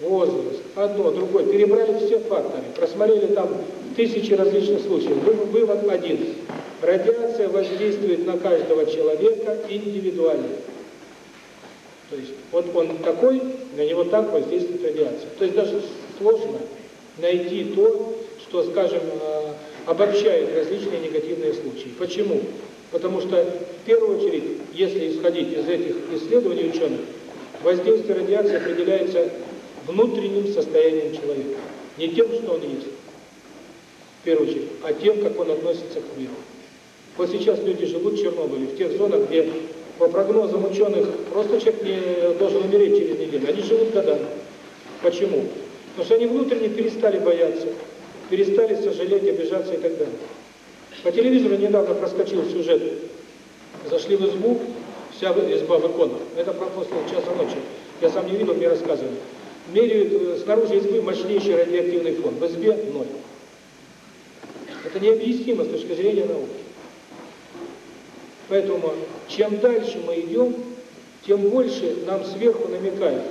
возраст, одно, другое. Перебрали все факторы, просмотрели там тысячи различных случаев. Вывод один. Радиация воздействует на каждого человека индивидуально. То есть вот он такой, на него так воздействует радиация. То есть даже сложно найти то, что, скажем, э, обобщает различные негативные случаи. Почему? Потому что, в первую очередь, если исходить из этих исследований ученых, воздействие радиации определяется внутренним состоянием человека. Не тем, что он есть, в первую очередь, а тем, как он относится к миру. Вот сейчас люди живут в Чернобыле, в тех зонах, где, по прогнозам ученых, просто человек не должен умереть через неделю. Они живут годами. Почему? Потому что они внутренне перестали бояться, перестали сожалеть, обижаться и так далее. По телевизору недавно проскочил сюжет. Зашли в избу, вся изба в иконах. Это после часа ночи. Я сам не видел, мне рассказывали. Меряют э, снаружи избы мощнейший радиоактивный фон. В избе ноль. Это необъяснимо с точки зрения науки. Поэтому, чем дальше мы идем, тем больше нам сверху намекают,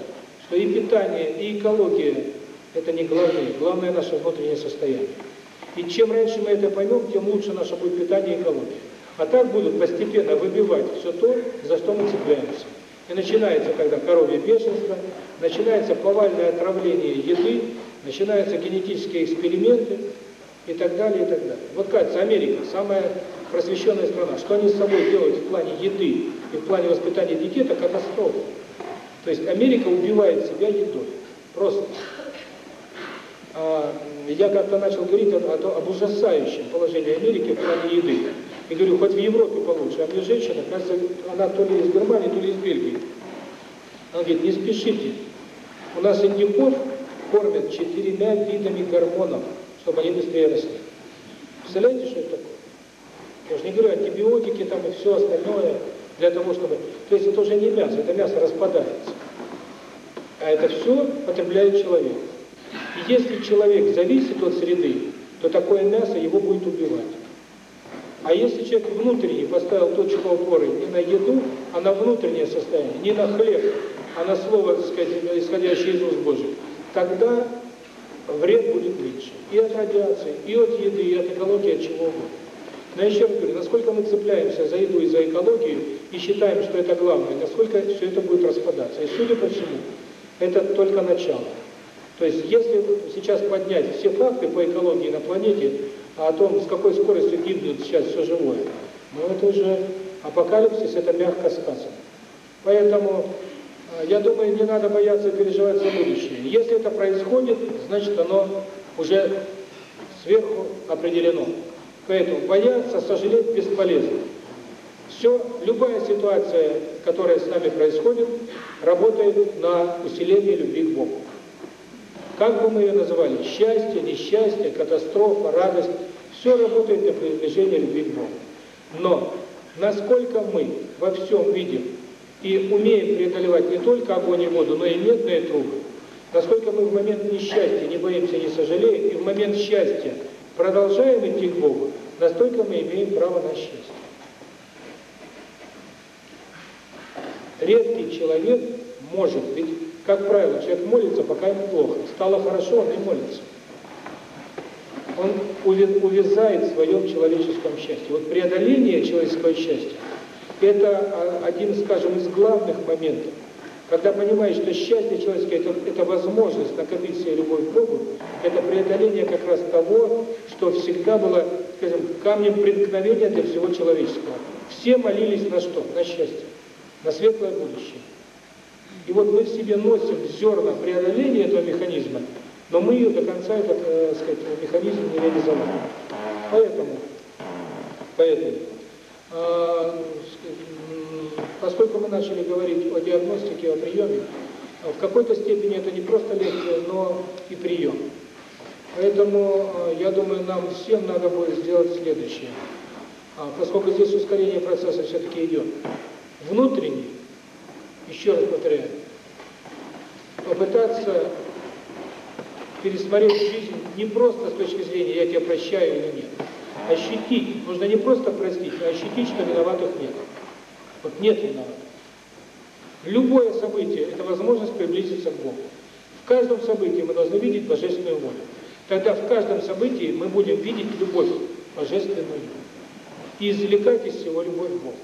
что и питание, и экология – это не главное. Главное – наше внутреннее состояние. И чем раньше мы это поймем, тем лучше наше будет питание и экология. А так будут постепенно выбивать все то, за что мы цепляемся. И начинается когда коровье бешенство, начинается повальное отравление еды, начинаются генетические эксперименты и так далее, и так далее. Вот кажется, Америка самая просвещенная страна. Что они с собой делают в плане еды и в плане воспитания детей, это катастрофа. То есть Америка убивает себя едой. Просто. А, я как-то начал говорить о, о, об ужасающем положении Америки в плане еды. И говорю, хоть в Европе получше. А мне женщина, кажется, она то ли из Германии, то ли из Бельгии. Она говорит, не спешите. У нас индюков кормят четырьмя видами гормонов, чтобы они быстрее росли. Представляете, что это такое? Я же не говорю антибиотики там и все остальное для того, чтобы... То есть это уже не мясо, это мясо распадается. А это все потребляет человек. И если человек зависит от среды, то такое мясо его будет убивать. А если человек внутренне поставил точку опоры не на еду, а на внутреннее состояние, не на хлеб, а на слово, так сказать, исходящее из уст Божьих, тогда вред будет меньше. И от радиации, и от еды, и от экологии, от чего угодно. Но еще раз говорю, насколько мы цепляемся за еду и за экологию и считаем, что это главное, насколько все это будет распадаться. И судя по всему, это только начало. То есть, если сейчас поднять все факты по экологии на планете, о том, с какой скоростью гибнет сейчас все живое, ну это уже апокалипсис, это мягко сказано. Поэтому, я думаю, не надо бояться переживать за будущее. Если это происходит, значит оно уже сверху определено. Поэтому бояться, сожалеть бесполезно. Все, любая ситуация, которая с нами происходит, работает на усиление любви к Богу. Как бы мы ее называли, счастье, несчастье, катастрофа, радость, все работает на приближение любви к Богу. Но насколько мы во всем видим и умеем преодолевать не только огонь и воду, но и медные трубы, насколько мы в момент несчастья не боимся, не сожалеем, и в момент счастья продолжаем идти к Богу, настолько мы имеем право на счастье. Редкий человек может, ведь, как правило, человек молится, пока ему плохо. Стало хорошо, он и молится. Он увязает в своем человеческом счастье. Вот преодоление человеческого счастья – это один, скажем, из главных моментов. Когда понимаешь, что счастье человеческое это, – это возможность накопить себе любовь к Богу, это преодоление как раз того, что всегда было, скажем, камнем преткновения для всего человеческого. Все молились на что? На счастье, на светлое будущее. И вот мы в себе носим зерна преодоления этого механизма, но мы ее до конца, этот, э, сказать, механизм не реализовали. Поэтому, поэтому э, поскольку мы начали говорить о диагностике, о приеме, в какой-то степени это не просто лекция, но и прием. Поэтому, э, я думаю, нам всем надо будет сделать следующее. А, поскольку здесь ускорение процесса все-таки идет. Внутренний, еще раз повторяю, попытаться пересмотреть жизнь не просто с точки зрения «я тебя прощаю» или нет. Ощутить, нужно не просто простить, а ощутить, что виноватых нет. Вот нет виноватых. Любое событие – это возможность приблизиться к Богу. В каждом событии мы должны видеть Божественную волю. Тогда в каждом событии мы будем видеть любовь Божественную и извлекать из всего любовь к Богу.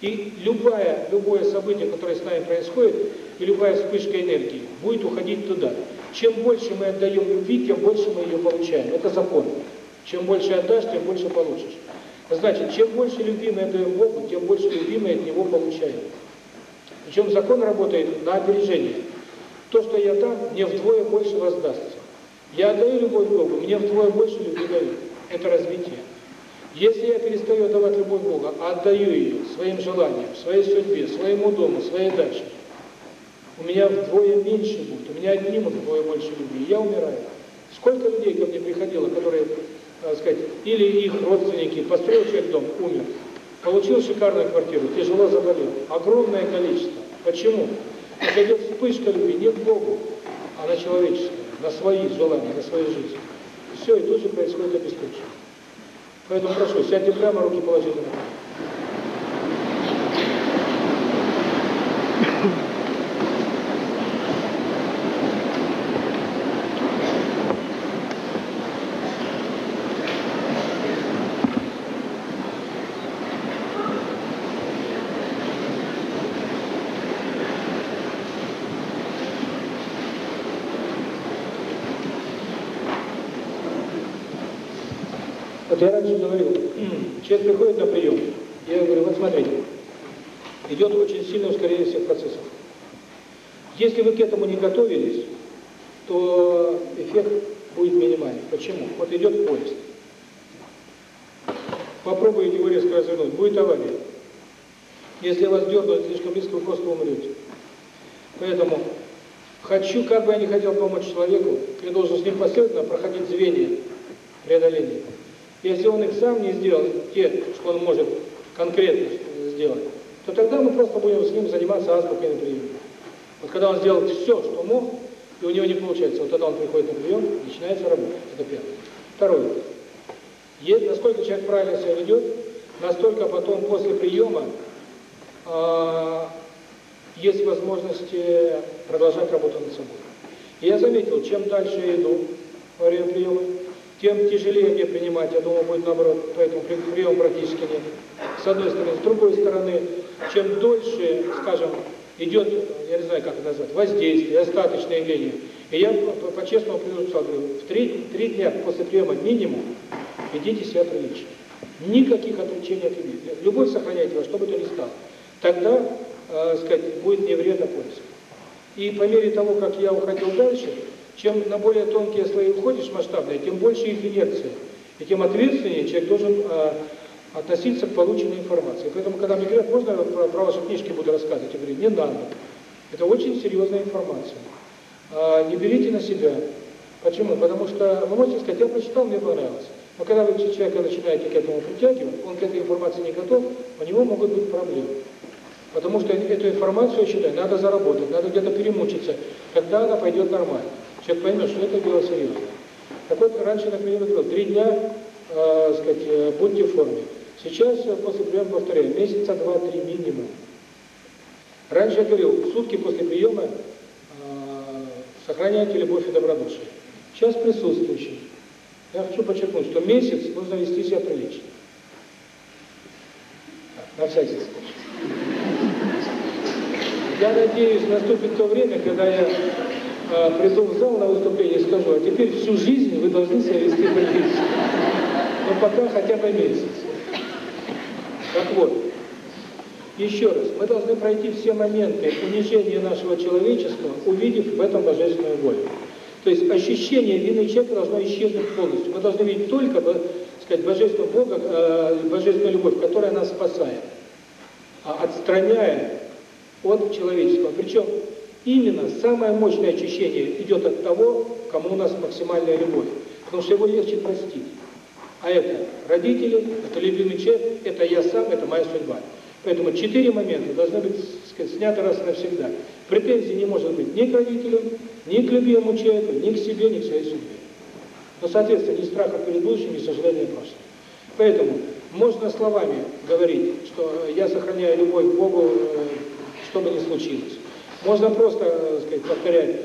И любое, любое событие, которое с нами происходит, и любая вспышка энергии будет уходить туда. Чем больше мы отдаем любви, тем больше мы ее получаем. Это закон. Чем больше отдашь, тем больше получишь. Значит, чем больше любви мы отдаем Богу, тем больше любви мы от Него получаем. Причем закон работает на опережение. То, что я дам, мне вдвое больше воздастся. Я отдаю любовь Богу, мне вдвое больше любви дают. Это развитие. Если я перестаю отдавать любовь Бога, а отдаю ее своим желаниям, своей судьбе, своему дому, своей даче, у меня вдвое меньше будет, у меня отнимут вдвое больше любви, я умираю. Сколько людей ко мне приходило, которые, так сказать, или их родственники, построил человек дом, умер, получил шикарную квартиру, тяжело заболел. Огромное количество. Почему? Это идет вспышка любви не к Богу, а на человеческое, на свои желания, на свою жизнь. Все, и тут же происходит обеспечение. Поэтому прошу, сядьте прямо, руки положите на я раньше говорил, человек приходит на прием, я говорю, вот смотрите, идет очень сильное ускорение всех процессов. Если вы к этому не готовились, то эффект будет минимальный. Почему? Вот идет поезд. Попробуйте его резко развернуть, будет авария. Если вас дернут слишком близко, вы просто умрете. Поэтому хочу, как бы я не хотел помочь человеку, я должен с ним последовательно проходить звенья преодоления. Если он их сам не сделал, те, что он может конкретно сделать, то тогда мы просто будем с ним заниматься азбукой на приеме. Вот когда он сделал все, что мог, и у него не получается, вот тогда он приходит на прием, начинается работа. Это первое. Второе. Есть, насколько человек правильно себя ведет, настолько потом после приема э, есть возможность продолжать работу над собой. И я заметил, чем дальше я иду во время приема, тем тяжелее мне принимать, я думаю, будет наоборот, поэтому прием практически нет. С одной стороны. С другой стороны, чем дольше, скажем, идет, я не знаю, как это назвать, воздействие, остаточное явление, и я по-честному по говорю, в три, три дня после приема минимум ведите себя прилично. Никаких отречений от любви. Любовь сохраняйте во что бы то ни стало. Тогда, э, сказать, будет не вредно польза. И по мере того, как я уходил дальше, чем на более тонкие слои уходишь масштабные, тем больше их инерция. И тем ответственнее человек должен э, относиться к полученной информации. Поэтому, когда мне говорят, можно про, про ваши книжки буду рассказывать, я говорю, не надо. Это очень серьезная информация. А, не берите на себя. Почему? Потому что вы можете сказать, я прочитал, мне понравилось. Но когда вы человека начинаете к этому притягивать, он к этой информации не готов, у него могут быть проблемы. Потому что эту информацию, я считаю, надо заработать, надо где-то перемучиться, когда она пойдет нормально. Человек поймет, что это дело серьезное. Так вот, раньше, например, говорил, три дня, э, сказать, э, будьте в форме. Сейчас, после приема, повторяю, месяца два-три минимум. Раньше я говорил, сутки после приема э, сохраняйте любовь и добродушие. Сейчас присутствующий. Я хочу подчеркнуть, что месяц нужно вести себя прилично. На всякий случай. Я надеюсь, наступит то время, когда я э, приду в зал на выступление и скажу, а теперь всю жизнь вы должны себя вести прилично. Но пока хотя бы месяц. Так вот, еще раз, мы должны пройти все моменты унижения нашего человечества, увидев в этом божественную волю. То есть ощущение вины человека должно исчезнуть полностью. Мы должны видеть только, сказать, божественную Бога, э, божественную любовь, которая нас спасает, а отстраняя от человеческого. Причем именно самое мощное очищение идет от того, кому у нас максимальная любовь, потому что его легче простить. А это родители, это любимый человек, это я сам, это моя судьба. Поэтому четыре момента должны быть сказать, сняты раз и навсегда. Претензий не может быть ни к родителям, ни к любимому человеку, ни к себе, ни к своей судьбе. Но, соответственно, ни страха перед будущим, ни сожаления прошлого. Поэтому можно словами говорить, что я сохраняю любовь к Богу, э, что бы ни случилось. Можно просто э, сказать, повторять,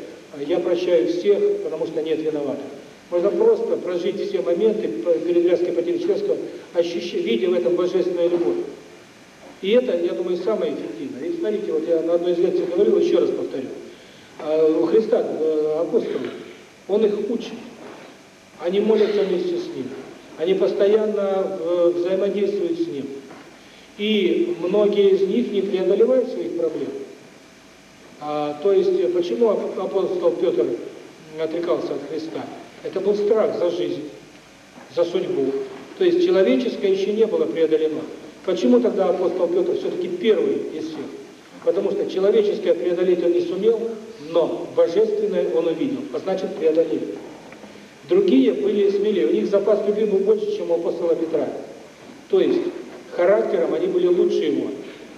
я прощаю всех, потому что нет виноватых. Можно просто прожить все моменты передрязки потери человеческого, ощущая, видя в этом божественную любовь. И это, я думаю, самое эффективное. И смотрите, вот я на одной из лекций говорил, еще раз повторю. А, у Христа, э, апостолы, Он их учит. Они молятся вместе с Ним. Они постоянно э, взаимодействуют с Ним. И многие из них не преодолевают своих проблем. А, то есть, почему апостол Петр отрекался от Христа? Это был страх за жизнь, за судьбу. То есть человеческое еще не было преодолено. Почему тогда апостол Петр все-таки первый из всех? Потому что человеческое преодолеть он не сумел, но божественное он увидел, а значит преодолел. Другие были смелее, у них запас любви был больше, чем у апостола Петра. То есть характером они были лучше его,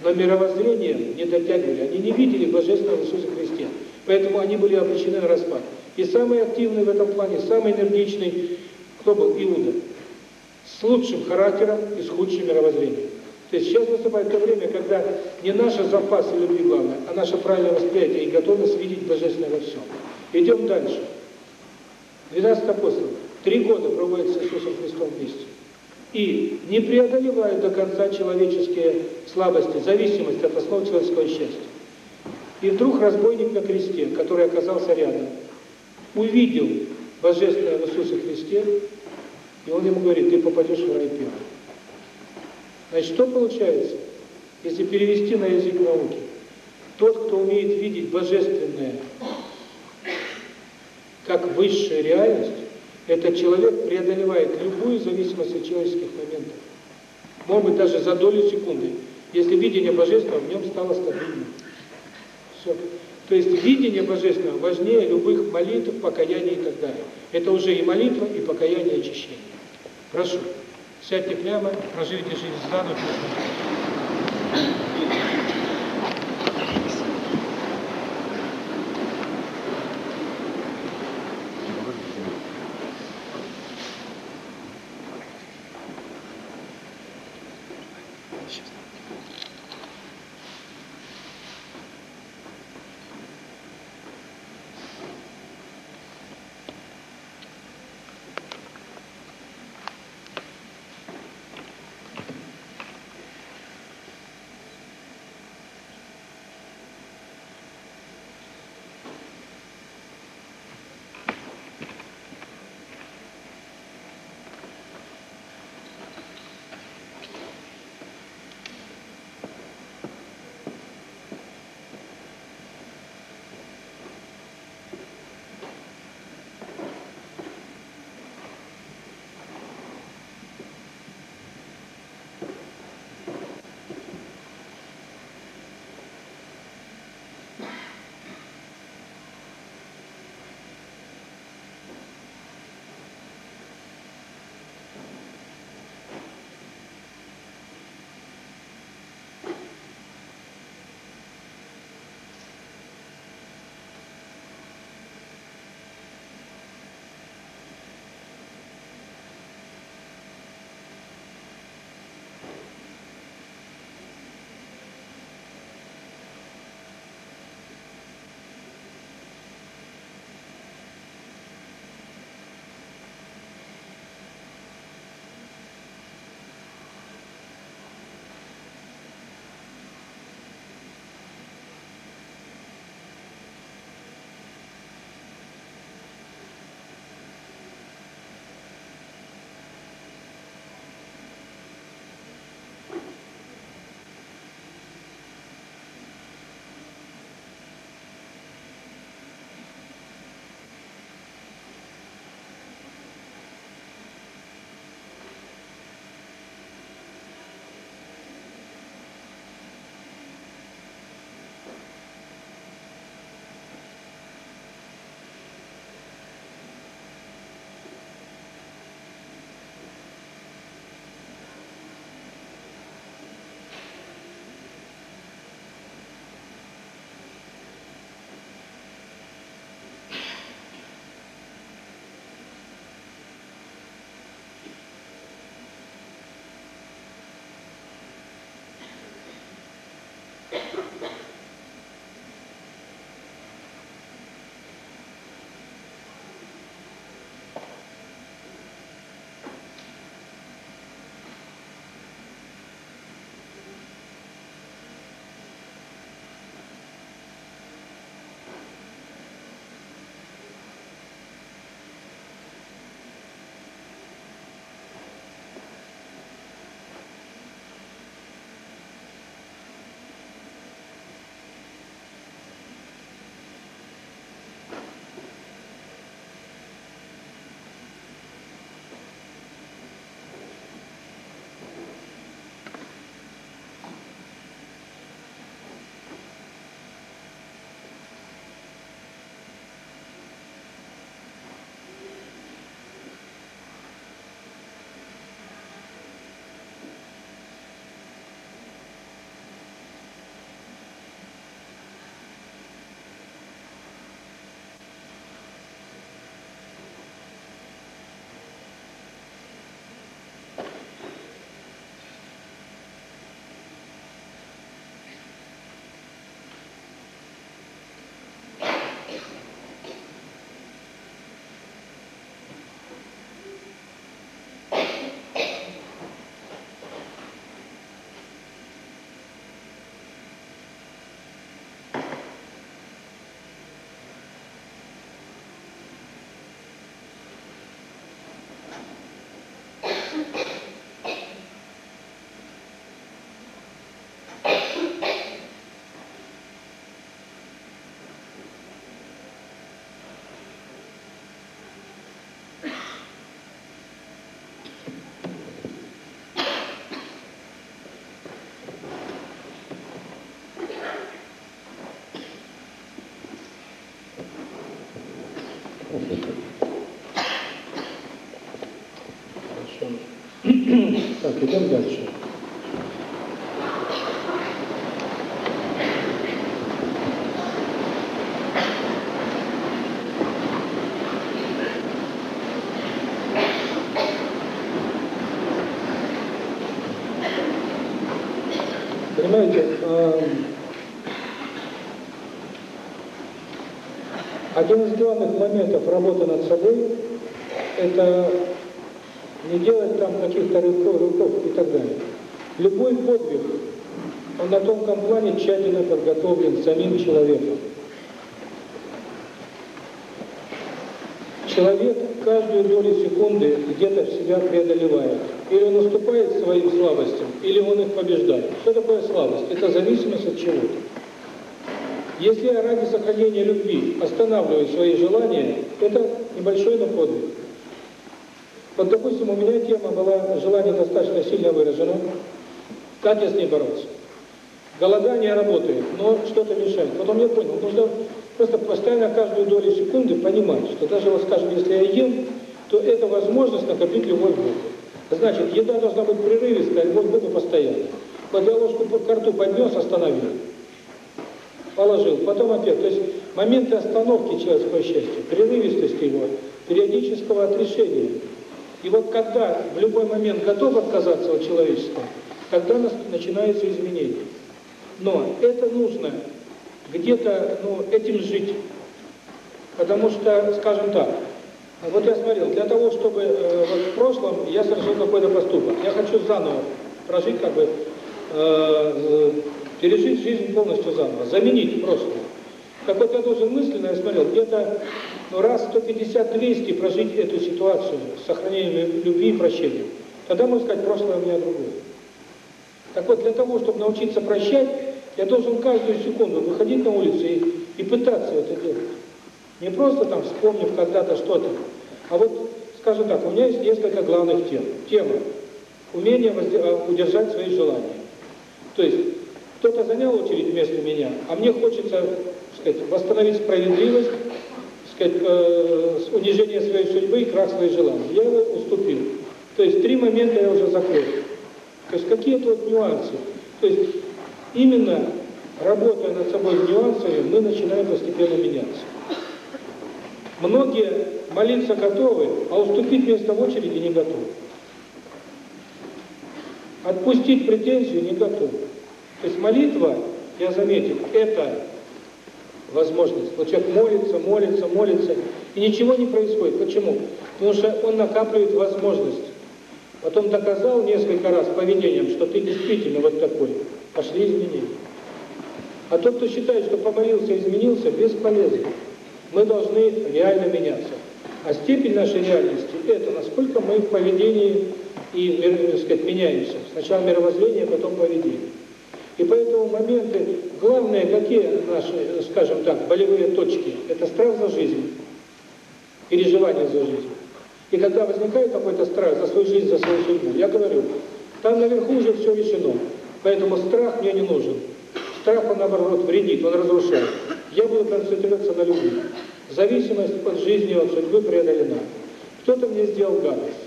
но мировоззрением не дотягивали, они не видели Божественного в Иисусе Христе. Поэтому они были обречены на распад. И самый активный в этом плане, самый энергичный, кто был? Иуда. С лучшим характером и с худшим мировоззрением. То есть сейчас наступает то время, когда не наши запасы любви главное, а наше правильное восприятие и готовность видеть Божественное во всем. Идем дальше. 12 апостолов. Три года проводят с Иисусом Христом вместе. И не преодолевают до конца человеческие слабости, зависимость от основ человеческого счастья. И вдруг разбойник на кресте, который оказался рядом, увидел Божественное в Иисусе Христе, и он ему говорит, ты попадешь в рай первый. Значит, что получается, если перевести на язык науки? Тот, кто умеет видеть Божественное как высшая реальность, этот человек преодолевает любую зависимость от человеческих моментов. Может быть, даже за долю секунды, если видение Божественного в нем стало стабильным. Все. То есть видение Божественного важнее любых молитв, покаяний и так далее. Это уже и молитва, и покаяние, и очищение. Прошу, сядьте прямо, проживите жизнь заново. Так, идем дальше. Понимаете, один из главных моментов работы над собой – это не делать там каких-то рывков, рывков и так далее. Любой подвиг, он на тонком плане тщательно подготовлен самим человеком. Человек каждую долю секунды где-то себя преодолевает. Или он уступает своим слабостям, или он их побеждает. Что такое слабость? Это зависимость от чего-то. Если я ради сохранения любви останавливаю свои желания, это небольшой, подвиг. Вот, допустим, у меня тема была, желание достаточно сильно выражено. Как я с ней бороться? Голодание работает, но что-то мешает. Потом я понял, нужно просто постоянно каждую долю секунды понимать, что даже, вот скажем, если я ем, то это возможность накопить любовь к Богу. Значит, еда должна быть прерывистая, любовь к Богу постоянно. Вот я ложку к рту поднес, остановил. Положил, потом опять. То есть моменты остановки человеческого счастья, прерывистости его, периодического отрешения. И вот когда в любой момент готов отказаться от человеческого, тогда начинается изменение. Но это нужно где-то ну, этим жить. Потому что, скажем так, вот я смотрел, для того, чтобы э, вот в прошлом я совершил какой-то поступок, я хочу заново прожить, как бы, э, э, пережить жизнь полностью заново, заменить прошлое. Так вот я должен мысленно, я смотрел, где-то ну, раз 150-200 прожить эту ситуацию с сохранением любви и прощения. Тогда, можно сказать, прошлое у меня другое. Так вот, для того, чтобы научиться прощать, я должен каждую секунду выходить на улицу и, и пытаться это делать. Не просто там вспомнив когда-то что-то, а вот, скажем так, у меня есть несколько главных тем. Тема – умение а, удержать свои желания. То есть, кто-то занял очередь вместо меня, а мне хочется, сказать, восстановить справедливость, сказать, э, унижение своей судьбы и крах своих желаний. Я уступил. То есть, три момента я уже закрыл. То есть, какие-то вот нюансы. То есть, именно работая над собой нюансами, мы начинаем постепенно меняться. Многие молиться готовы, а уступить место в очереди не готовы. Отпустить претензию не готовы. То есть молитва, я заметил, это возможность. Вот человек молится, молится, молится, и ничего не происходит. Почему? Потому что он накапливает возможность. Потом доказал несколько раз поведением, что ты действительно вот такой. Пошли изменения. А тот, кто считает, что помолился, изменился, бесполезно. Мы должны реально меняться. А степень нашей реальности – это насколько мы в поведении и, так сказать, меняемся. Сначала мировоззрение, потом поведение. И поэтому моменты, главные, какие наши, скажем так, болевые точки – это страх за жизнь, переживание за жизнь. И когда возникает какой-то страх за свою жизнь, за свою судьбу, я говорю, там наверху уже все решено, поэтому страх мне не нужен. Страх, он наоборот вредит, он разрушает. Я буду концентрироваться на любви. Зависимость от жизни, от судьбы преодолена. Кто-то мне сделал гадость.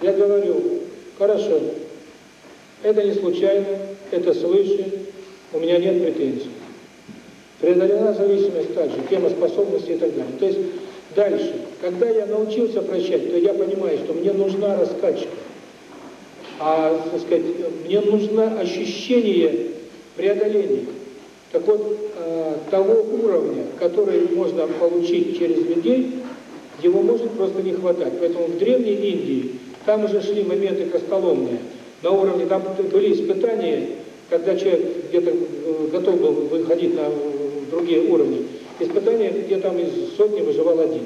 Я говорю, хорошо, это не случайно, это свыше, у меня нет претензий. Преодолена зависимость также, тема способности и так далее. То есть дальше, когда я научился прощать, то я понимаю, что мне нужна раскачка. А, так сказать, мне нужно ощущение преодоления. Так вот, э, того уровня, который можно получить через людей, его может просто не хватать. Поэтому в Древней Индии там уже шли моменты костоломные. На уровне, там были испытания, когда человек где-то э, готов был выходить на другие уровни. Испытания, где там из сотни выживал один.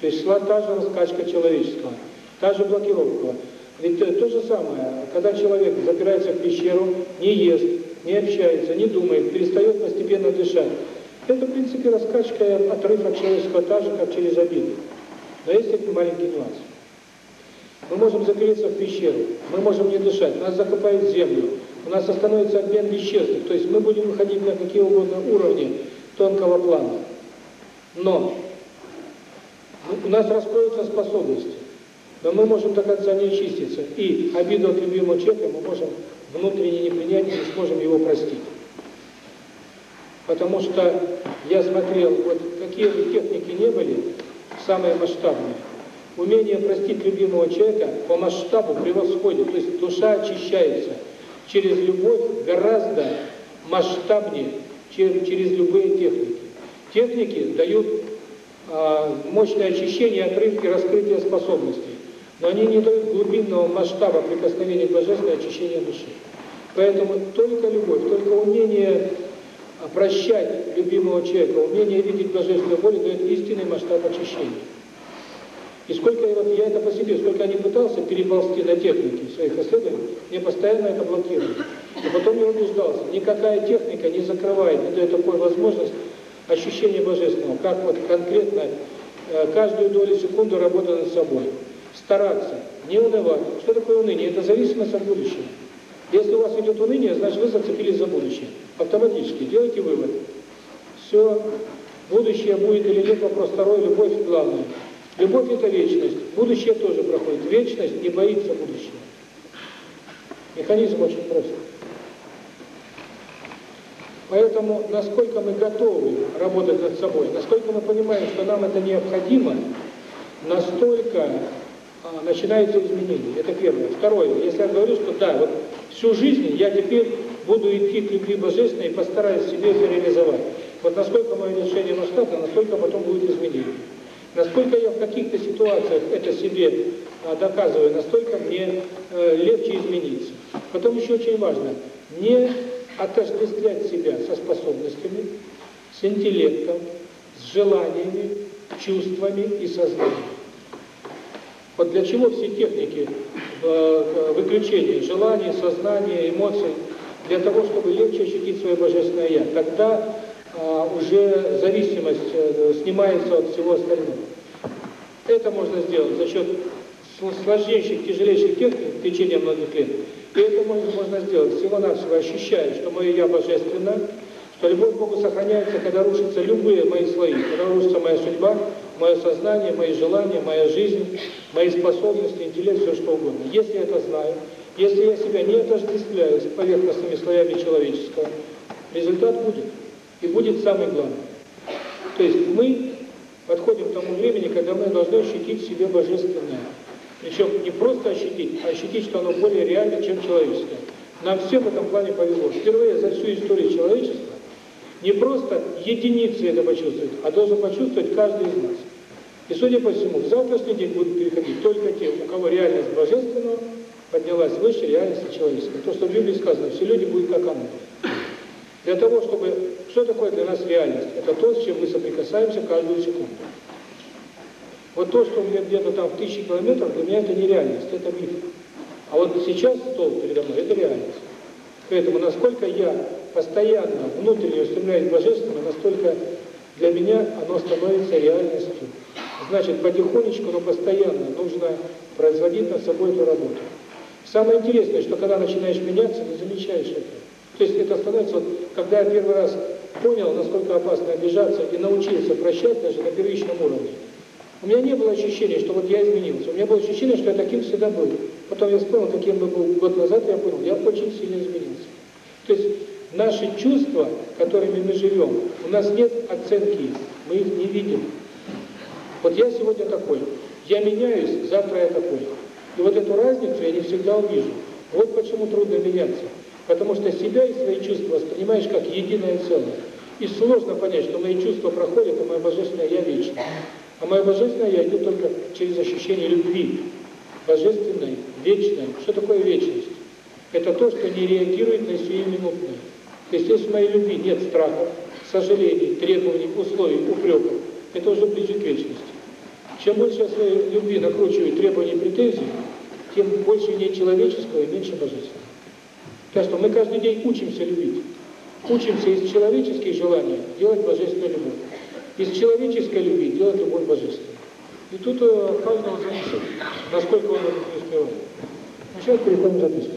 То есть шла та же раскачка человеческого, та же блокировка. Ведь то же самое, когда человек запирается в пещеру, не ест, не общается, не думает, перестает постепенно дышать. Это, в принципе, раскачка отрыв от человеческого так же, как через обиду. Но есть маленький нюанс. Мы можем закрыться в пещеру, мы можем не дышать, нас закопают в землю, у нас остановится обмен веществ, то есть мы будем выходить на какие угодно уровни тонкого плана. Но у нас раскроются способности. Но мы можем до конца не очиститься. И обиду от любимого человека мы можем внутренне не принять, не сможем его простить. Потому что я смотрел, вот какие бы техники не были, самые масштабные, умение простить любимого человека по масштабу превосходит. То есть душа очищается через любовь гораздо масштабнее, чем через любые техники. Техники дают э, мощное очищение, отрыв и раскрытие способностей, но они не дают глубинного масштаба прикосновения к божественной очищения души. Поэтому только любовь, только умение прощать любимого человека, умение видеть божественную волю дает истинный масштаб очищения. И сколько я, я это по себе, сколько я не пытался переползти на техники своих исследований, мне постоянно это блокирует. И потом я убеждался, никакая техника не закрывает, не дает такой возможность ощущения божественного, как вот конкретно э, каждую долю секунды работать над собой. Стараться, не унывать. Что такое уныние? Это зависимость от будущего. Если у вас идет уныние, значит вы зацепились за будущее. Автоматически делайте вывод. Все, будущее будет или нет, вопрос второй, любовь главное. Любовь – это вечность. Будущее тоже проходит. Вечность не боится будущего. Механизм очень прост. Поэтому, насколько мы готовы работать над собой, насколько мы понимаем, что нам это необходимо, настолько а, начинаются изменения. Это первое. Второе. Если я говорю, что да, вот всю жизнь я теперь буду идти к любви божественной и постараюсь себе это реализовать. Вот насколько мое решение масштабно, настолько потом будет изменение. Насколько я в каких-то ситуациях это себе а, доказываю, настолько мне э, легче измениться. Потом еще очень важно, не отождествлять себя со способностями, с интеллектом, с желаниями, чувствами и сознанием. Вот для чего все техники э, выключения желаний, сознания, эмоций? Для того, чтобы легче ощутить свое Божественное Я. Тогда а, уже зависимость э, снимается от всего остального. Это можно сделать за счет сложнейших, тяжелейших техник в течение многих лет. И это можно, можно сделать всего-навсего, ощущая, что мое Я божественно, что любовь к Богу сохраняется, когда рушатся любые мои слои, когда рушится моя судьба, мое сознание, мои желания, моя жизнь, мои способности, интеллект, все что угодно. Если я это знаю, если я себя не отождествляю с поверхностными слоями человеческого, результат будет. И будет самый главный. То есть мы подходим к тому времени, когда мы должны ощутить в себе божественное. Причем не просто ощутить, а ощутить, что оно более реально, чем человеческое. Нам всем в этом плане повезло. Впервые за всю историю человечества не просто единицы это почувствуют, а должен почувствовать каждый из нас. И, судя по всему, в завтрашний день будут переходить только те, у кого реальность божественного поднялась выше реальности человеческой. То, что в Библии сказано, все люди будут как ангелы. Для того, чтобы... Что такое для нас реальность? Это то, с чем мы соприкасаемся каждую секунду. Вот то, что у меня где-то там в тысячи километров, для меня это не реальность, это миф. А вот сейчас стол передо мной – это реальность. Поэтому насколько я постоянно внутренне устремляюсь к Божественному, настолько для меня оно становится реальностью. Значит, потихонечку, но постоянно нужно производить над собой эту работу. Самое интересное, что когда начинаешь меняться, не замечаешь это. То есть это становится, вот, когда я первый раз понял, насколько опасно обижаться и научился прощать даже на первичном уровне, у меня не было ощущения, что вот я изменился. У меня было ощущение, что я таким всегда был. Потом я вспомнил, каким я был год назад, я понял, я очень сильно изменился. То есть наши чувства, которыми мы живем, у нас нет оценки мы их не видим. Вот я сегодня такой, я меняюсь, завтра я такой. И вот эту разницу я не всегда увижу. Вот почему трудно меняться. Потому что себя и свои чувства воспринимаешь как единое целое. И сложно понять, что мои чувства проходят, а мое Божественное Я вечно. А мое Божественное Я идет только через ощущение любви. Божественной, вечной. Что такое вечность? Это то, что не реагирует на сиюминутное. То есть, если в моей любви нет страхов, сожалений, требований, условий, упреков, это уже ближе к вечности. Чем больше я своей любви накручиваю требований и претензий, тем больше в ней человеческого и меньше божественного. Так что мы каждый день учимся любить. Учимся из человеческих желаний делать божественную любовь. Из человеческой любви делать любовь божественную. И тут э, каждого зависит, насколько он это преуспевает. Ну, сейчас переходим к записке.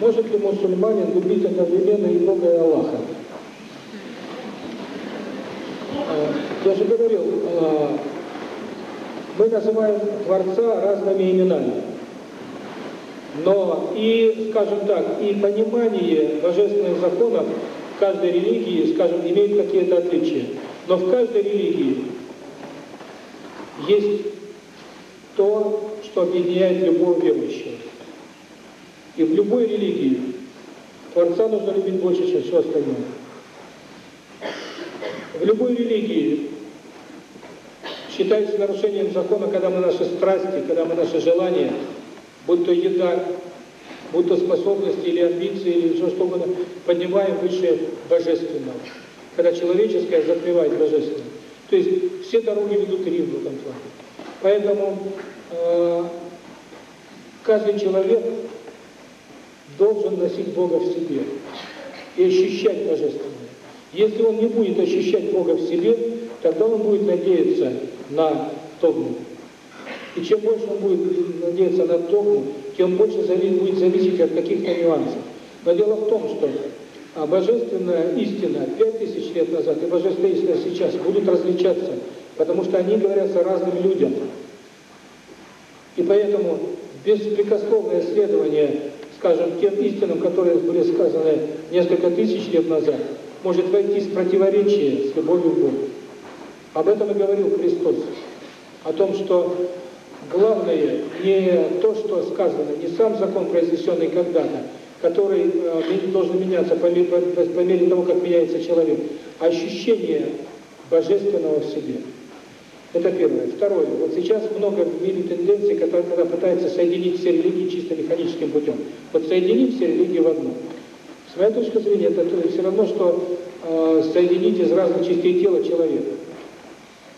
Может ли мусульманин любить одновременно и Бога, и Аллаха? А, я же говорил, а, мы называем Творца разными именами. Но и, скажем так, и понимание божественных законов каждой религии, скажем, имеет какие-то отличия. Но в каждой религии есть то, что объединяет любого верующего. И в любой религии Творца нужно любить больше, чем все остальное. В любой религии считается нарушением закона, когда мы наши страсти, когда мы наши желания, будь то еда, будь то способности или амбиции, или все что угодно, поднимаем выше божественного. Когда человеческое закрывает божественное. То есть все дороги ведут Рим в этом плане. Поэтому э, каждый человек должен носить Бога в себе и ощущать Божественное. Если он не будет ощущать Бога в себе, тогда он будет надеяться на догму. И чем больше он будет надеяться на догму, тем больше зависит, будет зависеть от каких-то нюансов. Но дело в том, что а божественная истина 5000 лет назад и божественная истина сейчас будут различаться, потому что они говорятся разным людям. И поэтому беспрекословное следование, скажем, тем истинам, которые были сказаны несколько тысяч лет назад, может войти в противоречие с любовью к Богу. Об этом и говорил Христос. О том, что главное не то, что сказано, не сам закон, произнесенный когда-то, который э, должен меняться по, по, по мере того, как меняется человек, а ощущение божественного в себе. Это первое. Второе. Вот сейчас много в мире тенденций, которые, пытаются соединить все религии чисто механическим путем. Вот соединить все религии в одну. С моей точки зрения, это все равно, что э, соединить из разных частей тела человека.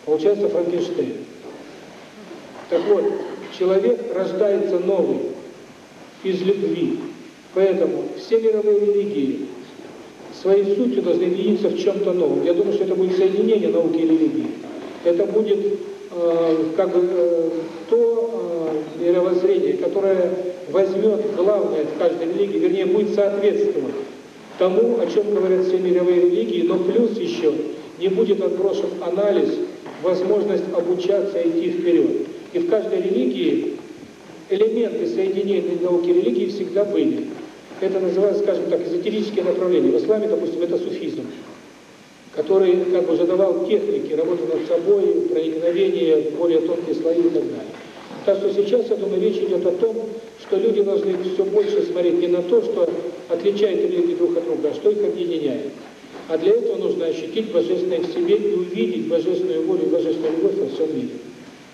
Получается Франкенштейн. Так вот, человек рождается новый, из любви. Поэтому все мировые религии своей сутью должны единиться в чем-то новом. Я думаю, что это будет соединение науки и религии. Это будет э, как бы э, то э, мировоззрение, которое возьмет главное в каждой религии, вернее, будет соответствовать тому, о чем говорят все мировые религии, но плюс еще не будет отброшен анализ, возможность обучаться и идти вперед. И в каждой религии элементы соединения науки и религии всегда были. Это называется, скажем так, эзотерические направления. В исламе, допустим, это суфизм, который как бы задавал техники, работы над собой, проникновение более тонкие слои и так далее. Так что сейчас, я думаю, речь идет о том, что люди должны все больше смотреть не на то, что отличает религии друг от друга, а что их объединяет. А для этого нужно ощутить Божественное в себе и увидеть Божественную волю и Божественную любовь во всем мире.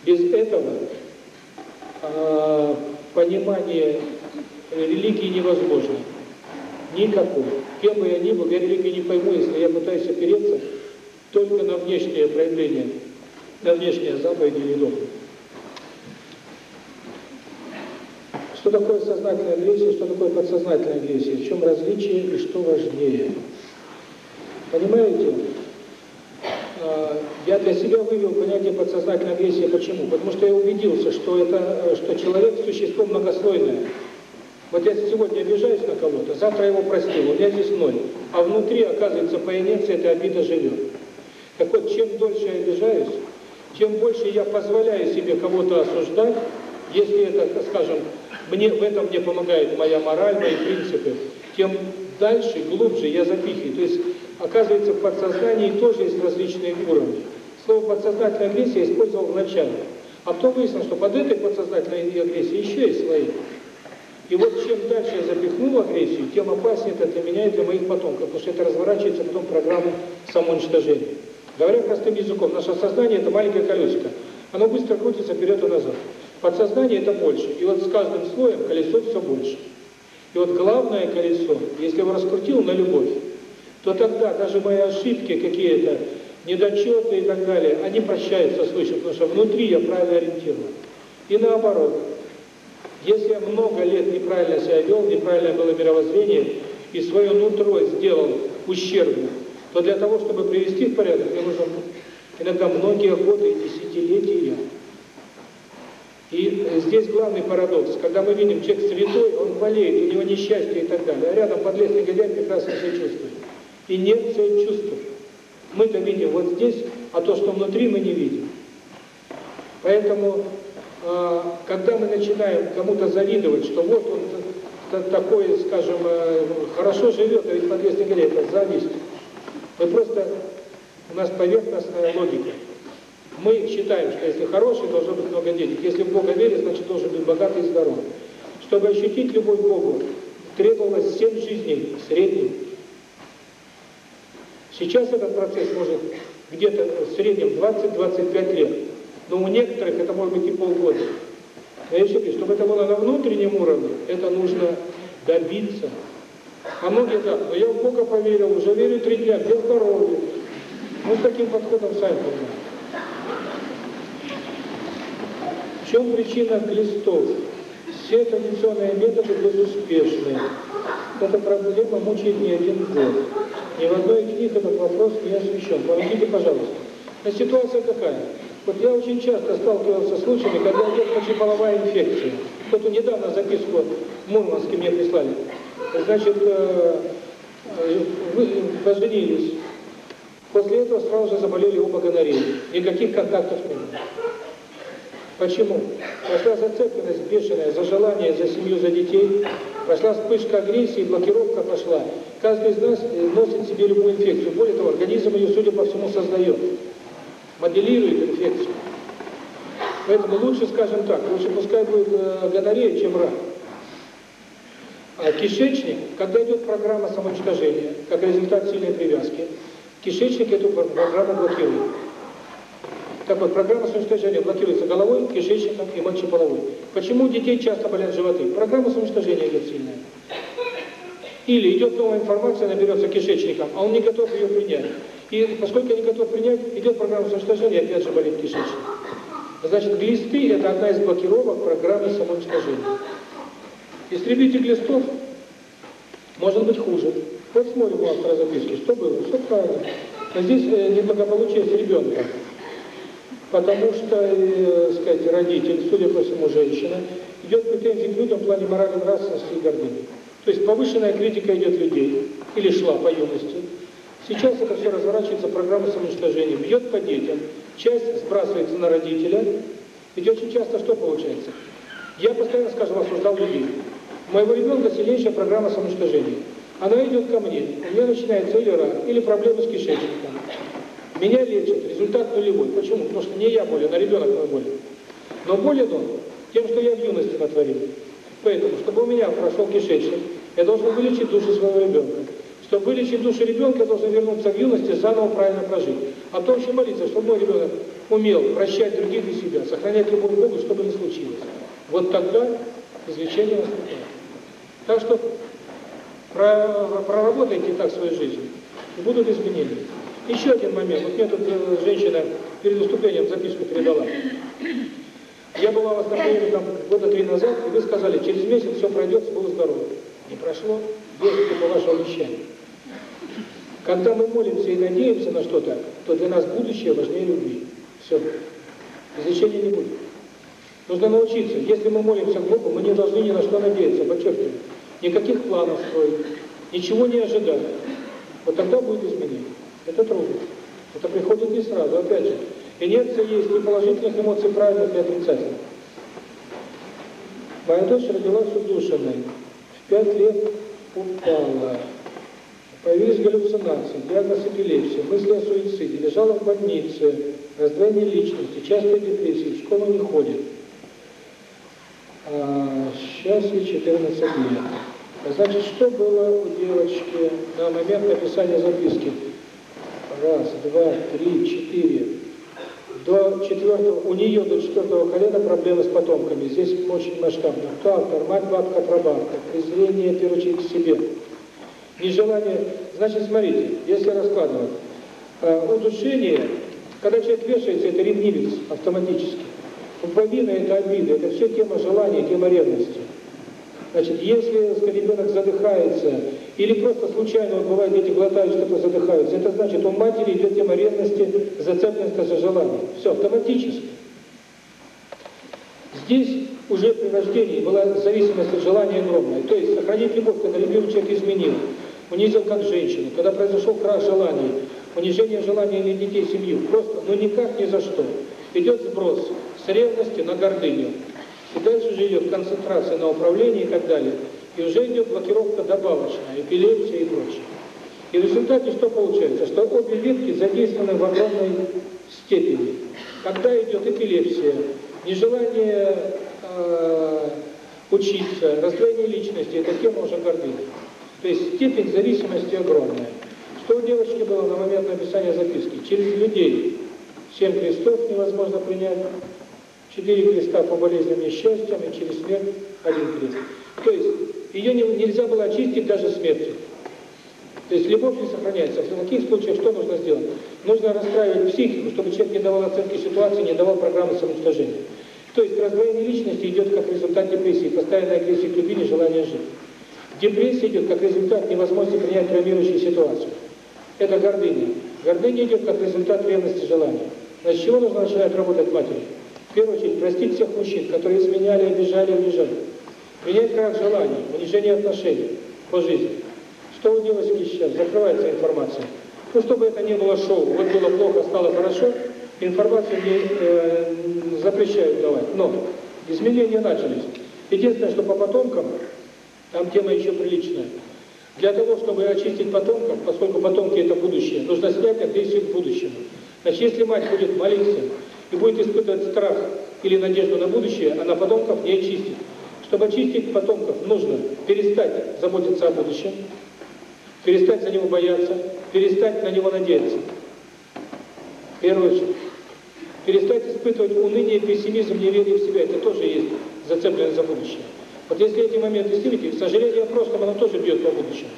Без этого э, понимание религии невозможно. Никакого. Кем бы я ни был, я религию не пойму, если я пытаюсь опереться только на внешнее проявление, на внешнее заповедь или догму. Что такое сознательная агрессия, что такое подсознательная агрессия, в чем различие и что важнее. Понимаете? А, я для себя вывел понятие подсознательной агрессии. Почему? Потому что я убедился, что это, что человек – существо многослойное. Вот я сегодня обижаюсь на кого-то, завтра его простил, у меня здесь ноль. А внутри, оказывается, по инерции эта обида живет. Так вот, чем дольше я обижаюсь, тем больше я позволяю себе кого-то осуждать, если это, скажем, мне в этом мне помогает моя мораль, мои принципы, тем дальше, глубже я запихиваю. То есть, оказывается, в подсознании тоже есть различные уровни. Слово «подсознательная агрессия» я использовал в начале. А потом выяснилось, что под этой подсознательной агрессией еще есть свои. И вот чем дальше я запихнул агрессию, тем опаснее это для меня и для моих потомков, потому что это разворачивается потом программу самоуничтожения. Говоря простым языком, наше сознание – это маленькое колесико. Оно быстро крутится вперед и назад. Подсознание – это больше. И вот с каждым слоем колесо все больше. И вот главное колесо, если его раскрутил на любовь, то тогда даже мои ошибки какие-то, недочеты и так далее, они прощаются свыше, потому что внутри я правильно ориентирован. И наоборот, если я много лет неправильно себя вел, неправильное было мировоззрение, и свое нутро сделал ущербным, то для того, чтобы привести в порядок, мне нужно иногда многие годы и десятилетия. И здесь главный парадокс. Когда мы видим, человек святой, он болеет, у него несчастье и так далее. А рядом подлез негодяй прекрасно себя чувствует. И нет своих чувств. Мы-то видим вот здесь, а то, что внутри, мы не видим. Поэтому, э, когда мы начинаем кому-то завидовать, что вот он такой, скажем, э, хорошо живет, а ведь подлез негодяй, это зависть. Мы просто, у нас поверхностная логика. Мы считаем, что если хороший, должно быть много денег. Если в Бога верит, значит должен быть богатый и здоровый. Чтобы ощутить любовь к Богу, требовалось 7 жизней в среднем. Сейчас этот процесс может где-то в среднем 20-25 лет. Но у некоторых это может быть и полгода. Но я еще чтобы это было на внутреннем уровне, это нужно добиться. А многие так, но я в Бога поверил, уже верю три дня, без здоровья. Мы с таким подходом сами понимаем. В чем причина глистов? Все традиционные методы безуспешны. Эта проблема мучает не один год. Ни в одной них этот вопрос не освещен. Помогите, пожалуйста. Но ситуация какая? Вот я очень часто сталкивался с случаями, когда идет мочеполовая инфекция. Кто-то недавно записку в Мурманске мне прислали. Значит, э, э, вы поженились. После этого сразу же заболели оба гонореей. Никаких контактов не было. Почему? Пошла зацепленность бешеная за желание, за семью, за детей. Пошла вспышка агрессии, блокировка пошла. Каждый из нас носит себе любую инфекцию. Более того, организм ее, судя по всему, создает. Моделирует инфекцию. Поэтому лучше, скажем так, лучше пускай будет э, гонорея, чем рак. А кишечник, когда идет программа самоуничтожения, как результат сильной привязки, кишечник эту программу блокирует. Так вот, программа самоуничтожения блокируется головой, кишечником и мочеполовой. Почему у детей часто болят животы? Программа самоуничтожения идет сильная. Или идет новая информация, наберется кишечником, а он не готов ее принять. И поскольку не готов принять, идет программа самоуничтожения, опять же болит кишечник. Значит, глисты – это одна из блокировок программы самоуничтожения. Истребитель глистов может быть хуже. Вот смотрим у автора записки, что было, все правильно. А здесь э, неблагополучие с ребенком потому что, э, сказать, родитель, судя по всему, женщина, идет претензии к людям в плане морали, нравственности и гордыни. То есть повышенная критика идет людей, или шла по юности. Сейчас это все разворачивается, программа самоуничтожения, бьет по детям, часть сбрасывается на родителя, ведь очень часто что получается? Я постоянно, скажем, осуждал людей. У моего ребенка сильнейшая программа самоуничтожения. Она идет ко мне, у меня начинается или рак, или проблемы с кишечником. Меня лечат, результат нулевой. Почему? Потому что не я болен, а ребенок мой болен. Но болен он тем, что я в юности натворил. Поэтому, чтобы у меня прошел кишечник, я должен вылечить душу своего ребенка. Чтобы вылечить душу ребенка, я должен вернуться в юности, заново правильно прожить. А то еще молиться, чтобы мой ребенок умел прощать других и себя, сохранять любовь к Богу, чтобы не случилось. Вот тогда излечение наступает. Так что проработайте так свою жизнь, и будут изменения. Еще один момент. Вот мне тут э, женщина перед выступлением записку передала. Я была у вас на приеме там года три назад, и вы сказали, через месяц все пройдет, буду здоров. Не прошло, верите по вашему обещанию. Когда мы молимся и надеемся на что-то, то для нас будущее важнее любви. Все. Излечения не будет. Нужно научиться. Если мы молимся Богу, мы не должны ни на что надеяться, подчеркиваю. Никаких планов строить, ничего не ожидать. Вот тогда будет изменение. Это трудно. Это приходит не сразу. Опять же, инерция есть и положительных эмоций, правильных и отрицательных. Моя дочь родилась удушенной. В пять лет упала. Появились галлюцинации, диагноз эпилепсия, мысли о суициде, лежала в больнице, раздвоение личности, частые депрессии, в школу не ходит. А, сейчас ей 14 лет. Значит, что было у девочки на момент написания записки? Раз, два, три, четыре. До четвертого, у нее до четвертого колена проблемы с потомками. Здесь очень масштабно. Кто автор? Мать, бабка, прабабка. Презрение, очередь, к себе. Нежелание... Значит, смотрите, если раскладывать. Э, удушение, когда человек вешается, это ревнивец автоматически. Пуповина – это обида, это все тема желания, тема ревности. Значит, если ребенок задыхается, или просто случайно, вот бывает, дети глотают что-то, задыхаются, это значит, у матери идет тема ревности, зацепленности за желание. Все, автоматически. Здесь уже при рождении была зависимость от желания огромная. То есть сохранить любовь, когда любимый человек изменил, унизил как женщину, когда произошел крах желаний, унижение желания иметь детей, семью, просто, ну никак ни за что. Идет сброс с ревности на гордыню. И дальше уже идет концентрация на управлении и так далее. И уже идет блокировка добавочная, эпилепсия и прочее. И в результате что получается? Что обе ветки задействованы в огромной степени. Когда идет эпилепсия, нежелание э, учиться, раздвоение личности, это тема уже гордыни. То есть степень зависимости огромная. Что у девочки было на момент написания записки? Через людей семь крестов невозможно принять, четыре креста по болезням и несчастьям, и через смерть один крест. То есть ее не, нельзя было очистить даже смертью. То есть любовь не сохраняется. В таких случаях что нужно сделать? Нужно расстраивать психику, чтобы человек не давал оценки ситуации, не давал программы самоуничтожения. То есть раздвоение личности идет как результат депрессии, постоянной агрессии к любви, желания жить. Депрессия идет как результат невозможности принять травмирующую ситуацию. Это гордыня. Гордыня идет как результат ревности желания. Значит, с чего нужно начинать работать матери? В первую очередь, простить всех мужчин, которые изменяли, обижали, унижали. Принять крах желаний, унижение отношений по жизни. Что у девочки сейчас? Закрывается информация. Ну, чтобы это не было шоу, вот было плохо, стало хорошо, информацию не э, запрещают давать. Но изменения начались. Единственное, что по потомкам, там тема еще приличная. Для того, чтобы очистить потомков, поскольку потомки это будущее, нужно снять агрессию к будущему. Значит, если мать будет молиться и будет испытывать страх или надежду на будущее, она потомков не очистит. Чтобы очистить потомков, нужно перестать заботиться о будущем, перестать за него бояться, перестать на него надеяться. В первую очередь. Перестать испытывать уныние, пессимизм, неверие в себя. Это тоже есть зацепленность за будущее. Вот если эти моменты снимете, сожаление о прошлом, оно тоже бьет по будущему.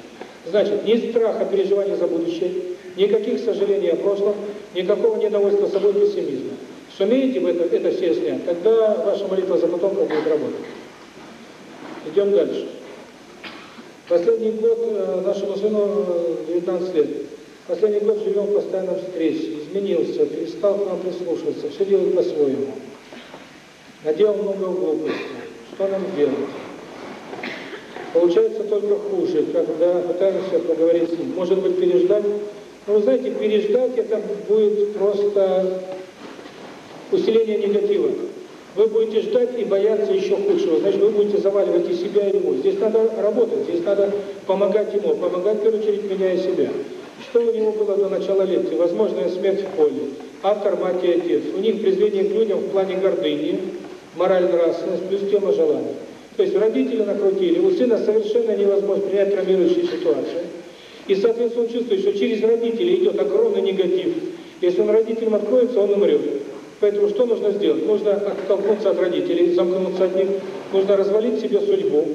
Значит, ни страха, переживания за будущее, никаких сожалений о прошлом, никакого недовольства собой, пессимизма. Сумеете вы это, это все снять, тогда ваша молитва за потомков будет работать. Идем дальше. Последний год нашему сыну 19 лет. Последний год живем в постоянном стрессе. Изменился, перестал к нам прислушиваться, все делает по-своему. Наделал много глупостей. Что нам делать? Получается только хуже, когда пытаемся поговорить с ним. Может быть, переждать? Но вы знаете, переждать это будет просто усиление негатива. Вы будете ждать и бояться еще худшего. Значит, вы будете заваливать и себя, и его. Здесь надо работать, здесь надо помогать ему, помогать, в первую очередь, меня и себя. Что у него было до начала лекции? Возможная смерть в поле. Автор, мать и отец. У них презрение к людям в плане гордыни, мораль нравственность, плюс тема желания. То есть родители накрутили, у сына совершенно невозможно принять травмирующую ситуацию. И, соответственно, он чувствует, что через родителей идет огромный негатив. Если он родителям откроется, он умрет. Поэтому что нужно сделать? Нужно оттолкнуться от родителей, замкнуться от них, нужно развалить себе судьбу,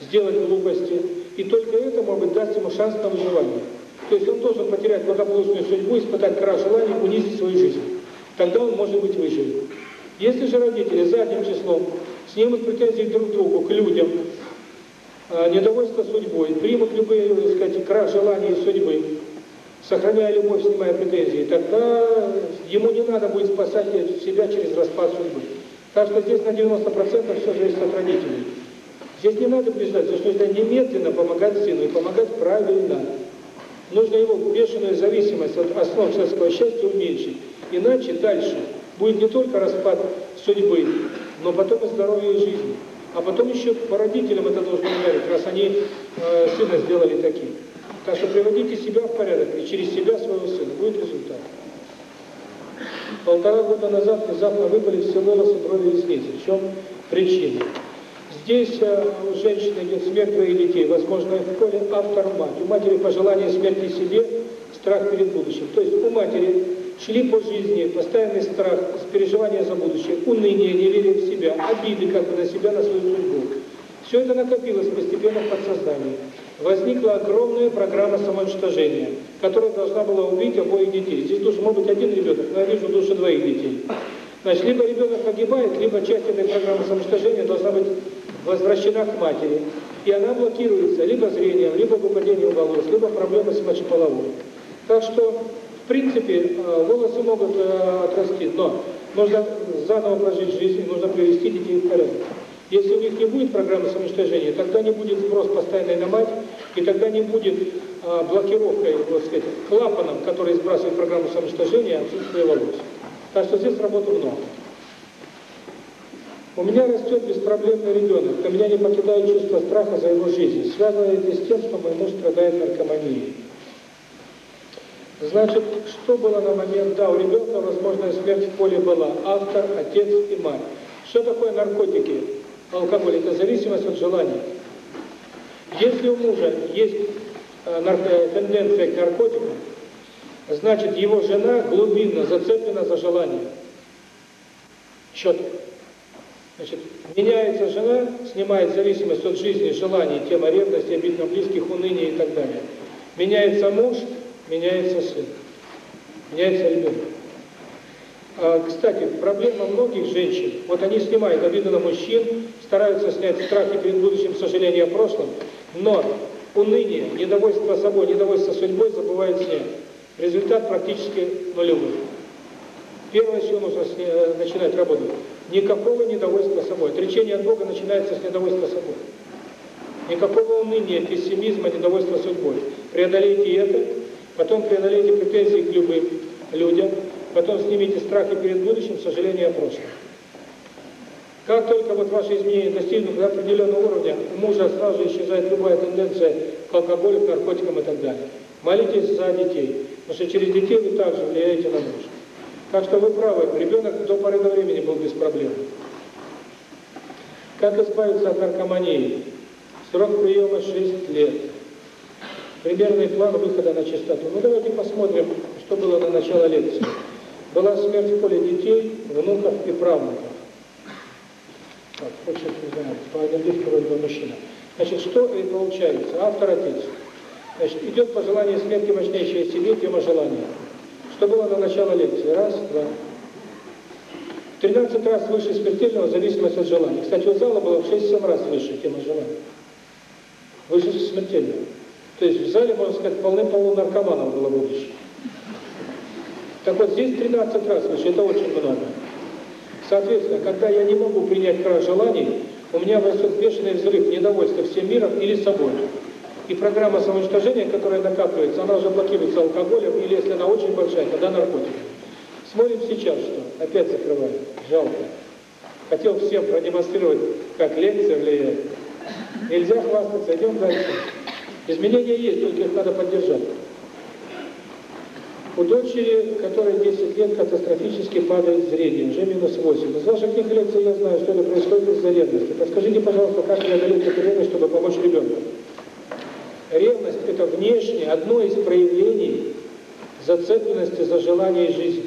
сделать глупости, и только это, может быть, даст ему шанс на выживание. То есть он должен потерять благополучную судьбу, испытать крах желания, унизить свою жизнь. Тогда он, может быть, выживет. Если же родители задним числом снимут претензии друг к другу, к людям, э, недовольство судьбой, примут любые, так сказать, крах желаний судьбы, сохраняя любовь, снимая претензии, тогда ему не надо будет спасать себя через распад судьбы. Так что здесь на 90% все зависит от родителей. Здесь не надо бежать, за что это немедленно помогать сыну и помогать правильно. Нужно его бешеную зависимость от основ человеческого счастья уменьшить. Иначе дальше будет не только распад судьбы, но потом и здоровье и жизни. А потом еще по родителям это должно ударить, раз они э, сына сделали таким. Так что приводите себя в порядок, и через себя своего сына будет результат. Полтора года назад внезапно выпали все волосы, брови и ресницы. В чем причина? Здесь э, у женщины идет смерть двоих детей, возможно, в поле автор мать. У матери пожелание смерти себе, страх перед будущим. То есть у матери шли по жизни постоянный страх, переживание за будущее, уныние, неверие в себя, обиды как бы на себя, на свою судьбу. Все это накопилось постепенно в подсознании возникла огромная программа самоуничтожения, которая должна была убить обоих детей. Здесь должен может быть один ребенок, но я вижу душу двоих детей. Значит, либо ребенок погибает, либо часть этой программы самоуничтожения должна быть возвращена к матери. И она блокируется либо зрением, либо выпадением волос, либо проблемой с мочеполовой. Так что, в принципе, э, волосы могут э, отрасти, но нужно заново прожить жизнь, нужно привести детей в порядок. Если у них не будет программы самоуничтожения, тогда не будет сброс постоянной на мать, и тогда не будет а, блокировкой, вот сказать, клапаном, который сбрасывает программу самоуничтожения, отсутствие волос. Так что здесь работы много. У меня растет беспроблемный ребенок, но меня не покидает чувство страха за его жизнь. Связано это с тем, что мой муж страдает наркоманией. Значит, что было на момент, да, у ребенка возможная смерть в поле была, автор, отец и мать. Что такое наркотики? Алкоголь – это зависимость от желания. Если у мужа есть э, тенденция к наркотикам, значит, его жена глубинно зацеплена за желание. Четко. Значит, меняется жена, снимает зависимость от жизни, желаний, тема ревности, обид на близких, уныния и так далее. Меняется муж – меняется сын, меняется ребенок. А, кстати, проблема многих женщин, вот они снимают обиду на мужчин, стараются снять страхи перед будущим, сожаление о прошлом, но уныние, недовольство собой, недовольство судьбой забывают снять. Результат практически нулевой. Первое, с чего нужно э, начинать работать, никакого недовольства собой. Отречение от Бога начинается с недовольства собой. Никакого уныния, пессимизма, недовольства судьбой. Преодолейте это, потом преодолейте претензии к любым людям, потом снимите страхи перед будущим, сожаление о прошлом. Как только вот ваши изменения достигнут до определенного уровня, у мужа сразу исчезает любая тенденция к алкоголю, к наркотикам и так далее. Молитесь за детей, потому что через детей вы также влияете на мужа. Так что вы правы, ребенок до поры до времени был без проблем. Как избавиться от наркомании? Срок приема 6 лет примерный план выхода на чистоту. Ну давайте посмотрим, что было на начало лекции. Была смерть в поле детей, внуков и правнуков. Так, хочет, не знаю, по один второй был мужчина. Значит, что и получается? Автор отец. Значит, идет пожелание смерти мощнейшее себе, тема желания. Что было на начало лекции? Раз, два. В 13 раз выше смертельного зависимость от желания. Кстати, у зала было в 6-7 раз выше тема желания. Выше смертельного. То есть в зале, можно сказать, полным-полно наркоманов было будущее. Так вот, здесь 13 раз выше, это очень много. Соответственно, когда я не могу принять крах желаний, у меня растет бешеный взрыв недовольства всем миром или собой. И программа самоуничтожения, которая накапливается, она уже блокируется алкоголем, или если она очень большая, тогда наркотиками. Смотрим сейчас что. Опять закрываю. Жалко. Хотел всем продемонстрировать, как лекция влияет. Нельзя хвастаться, идем дальше. Изменения есть, только их надо поддержать. У дочери, которой 10 лет, катастрофически падает зрение, уже минус 8. Из ваших книг лекций я знаю, что это происходит из-за ревности. Подскажите, пожалуйста, как преодолеть эту ревность, чтобы помочь ребенку? Ревность – это внешне одно из проявлений зацепленности за желание жизни.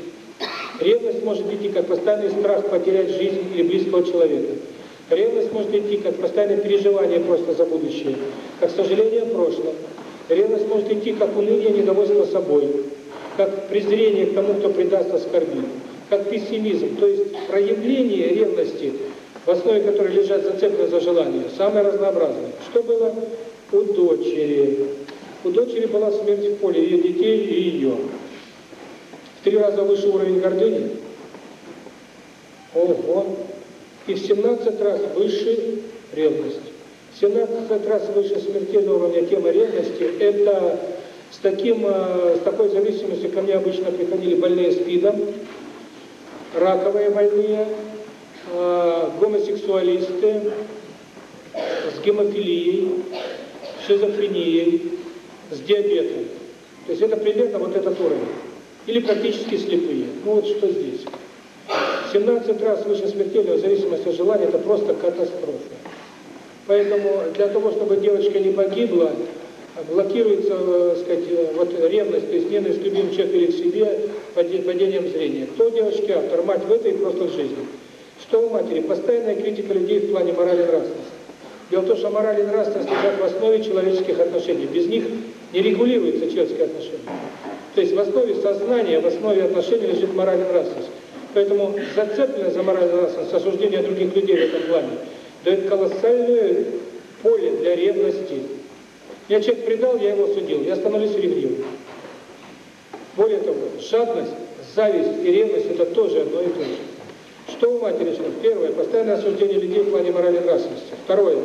Ревность может идти как постоянный страх потерять жизнь или близкого человека. Ревность может идти как постоянное переживание просто за будущее, как сожаление о прошлом. Ревность может идти как уныние, недовольство собой, как презрение к тому, кто предаст оскорбит, как пессимизм. То есть проявление ревности, в основе которой лежат зацеплены за желание, самое разнообразное. Что было у дочери? У дочери была смерть в поле, ее детей и ее. В три раза выше уровень гордыни. Ого! и в 17 раз выше ревность. 17 раз выше смертельного уровня темы ревности – это с, таким, э, с такой зависимостью ко мне обычно приходили больные СПИДом, раковые больные, э, гомосексуалисты с гемофилией, шизофренией, с диабетом. То есть это примерно вот этот уровень. Или практически слепые. Ну вот что здесь. 17 раз выше смертельного зависимости от желания – это просто катастрофа. Поэтому для того, чтобы девочка не погибла, блокируется, э, сказать, э, вот ревность, то есть ненависть к любимому человеку или к себе падением зрения. Кто девочки автор? Мать в этой и просто в жизни. Что у матери? Постоянная критика людей в плане морали и нравственности. Дело в том, что мораль и нравственность лежат в основе человеческих отношений. Без них не регулируются человеческие отношения. То есть в основе сознания, в основе отношений лежит мораль и нравственность. Поэтому зацепленность за моральную нравственность, осуждение других людей в этом плане, дает колоссальное поле для ревности. Я человек предал, я его судил, я становлюсь ревнивым. Более того, жадность, зависть и ревность – это тоже одно и то же. Что у матери что? Первое. Постоянное осуждение людей в плане морали нравственности. Второе.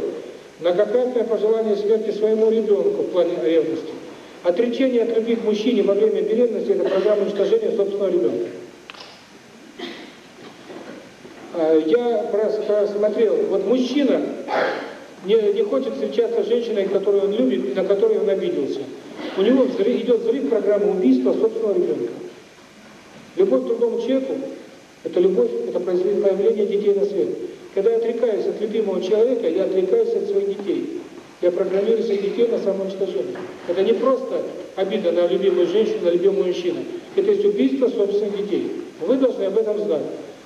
Многократное пожелание смерти своему ребенку в плане ревности. Отречение от любви к мужчине во время беременности – это программа уничтожения собственного ребенка. А, я просмотрел, вот мужчина не, не хочет встречаться с женщиной, которую он любит, на которой он обиделся. У него взрыв, идет взрыв программы убийства собственного ребенка. Любовь к другому человеку – это любовь, это появление детей на свет. Когда я отрекаюсь от любимого человека, я отрекаюсь от своих детей. Я программирую своих детей на самоуничтожение. Это не просто обида на любимую женщину, на любимого мужчину. Это есть убийство собственных детей. Вы должны об этом знать.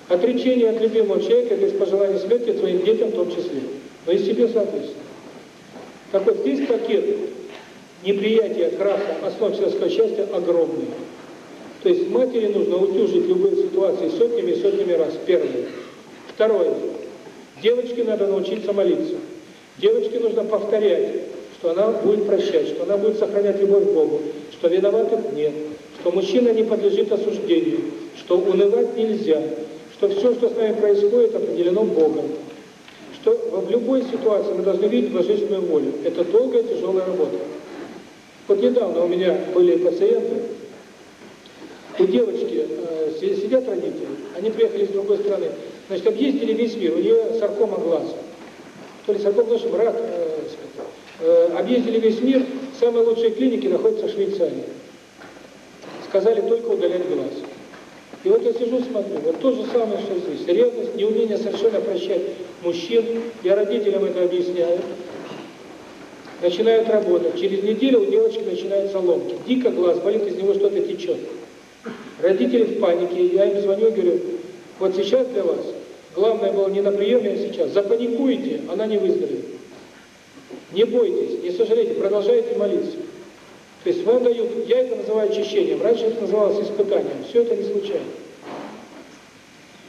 Отречение от любимого человека – это есть пожелание смерти своим детям в том числе. Но и себе соответственно. Так вот, здесь пакет неприятия краха основ человеческого счастья огромный. То есть матери нужно утюжить любые ситуации сотнями и сотнями раз. Первое. Второе. Девочке надо научиться молиться. Девочке нужно повторять, что она будет прощать, что она будет сохранять любовь к Богу, что виноватых нет, что мужчина не подлежит осуждению, что унывать нельзя, что все, что с нами происходит, определено Богом. Что в любой ситуации мы должны видеть божественную волю. Это долгая, тяжелая работа. Вот недавно у меня были пациенты, у девочки э, сидят родители, они приехали с другой страны, значит, объездили весь мир, у нее саркома глаза. То ли саркома глаза, рак, э, э, объездили весь мир, самые лучшие клиники находятся в Швейцарии. Сказали только удалять глаз. И вот я сижу, смотрю, вот то же самое, что здесь. Ревность, неумение совершенно прощать мужчин. Я родителям это объясняю. Начинают работать. Через неделю у девочки начинаются ломки. Дико глаз болит, из него что-то течет. Родители в панике. Я им звоню говорю, вот сейчас для вас главное было не на приеме, а сейчас. Запаникуете, она не выздоровеет. Не бойтесь, не сожалейте, продолжайте молиться. То есть вам дают, я это называю очищением, раньше это называлось испытанием, все это не случайно.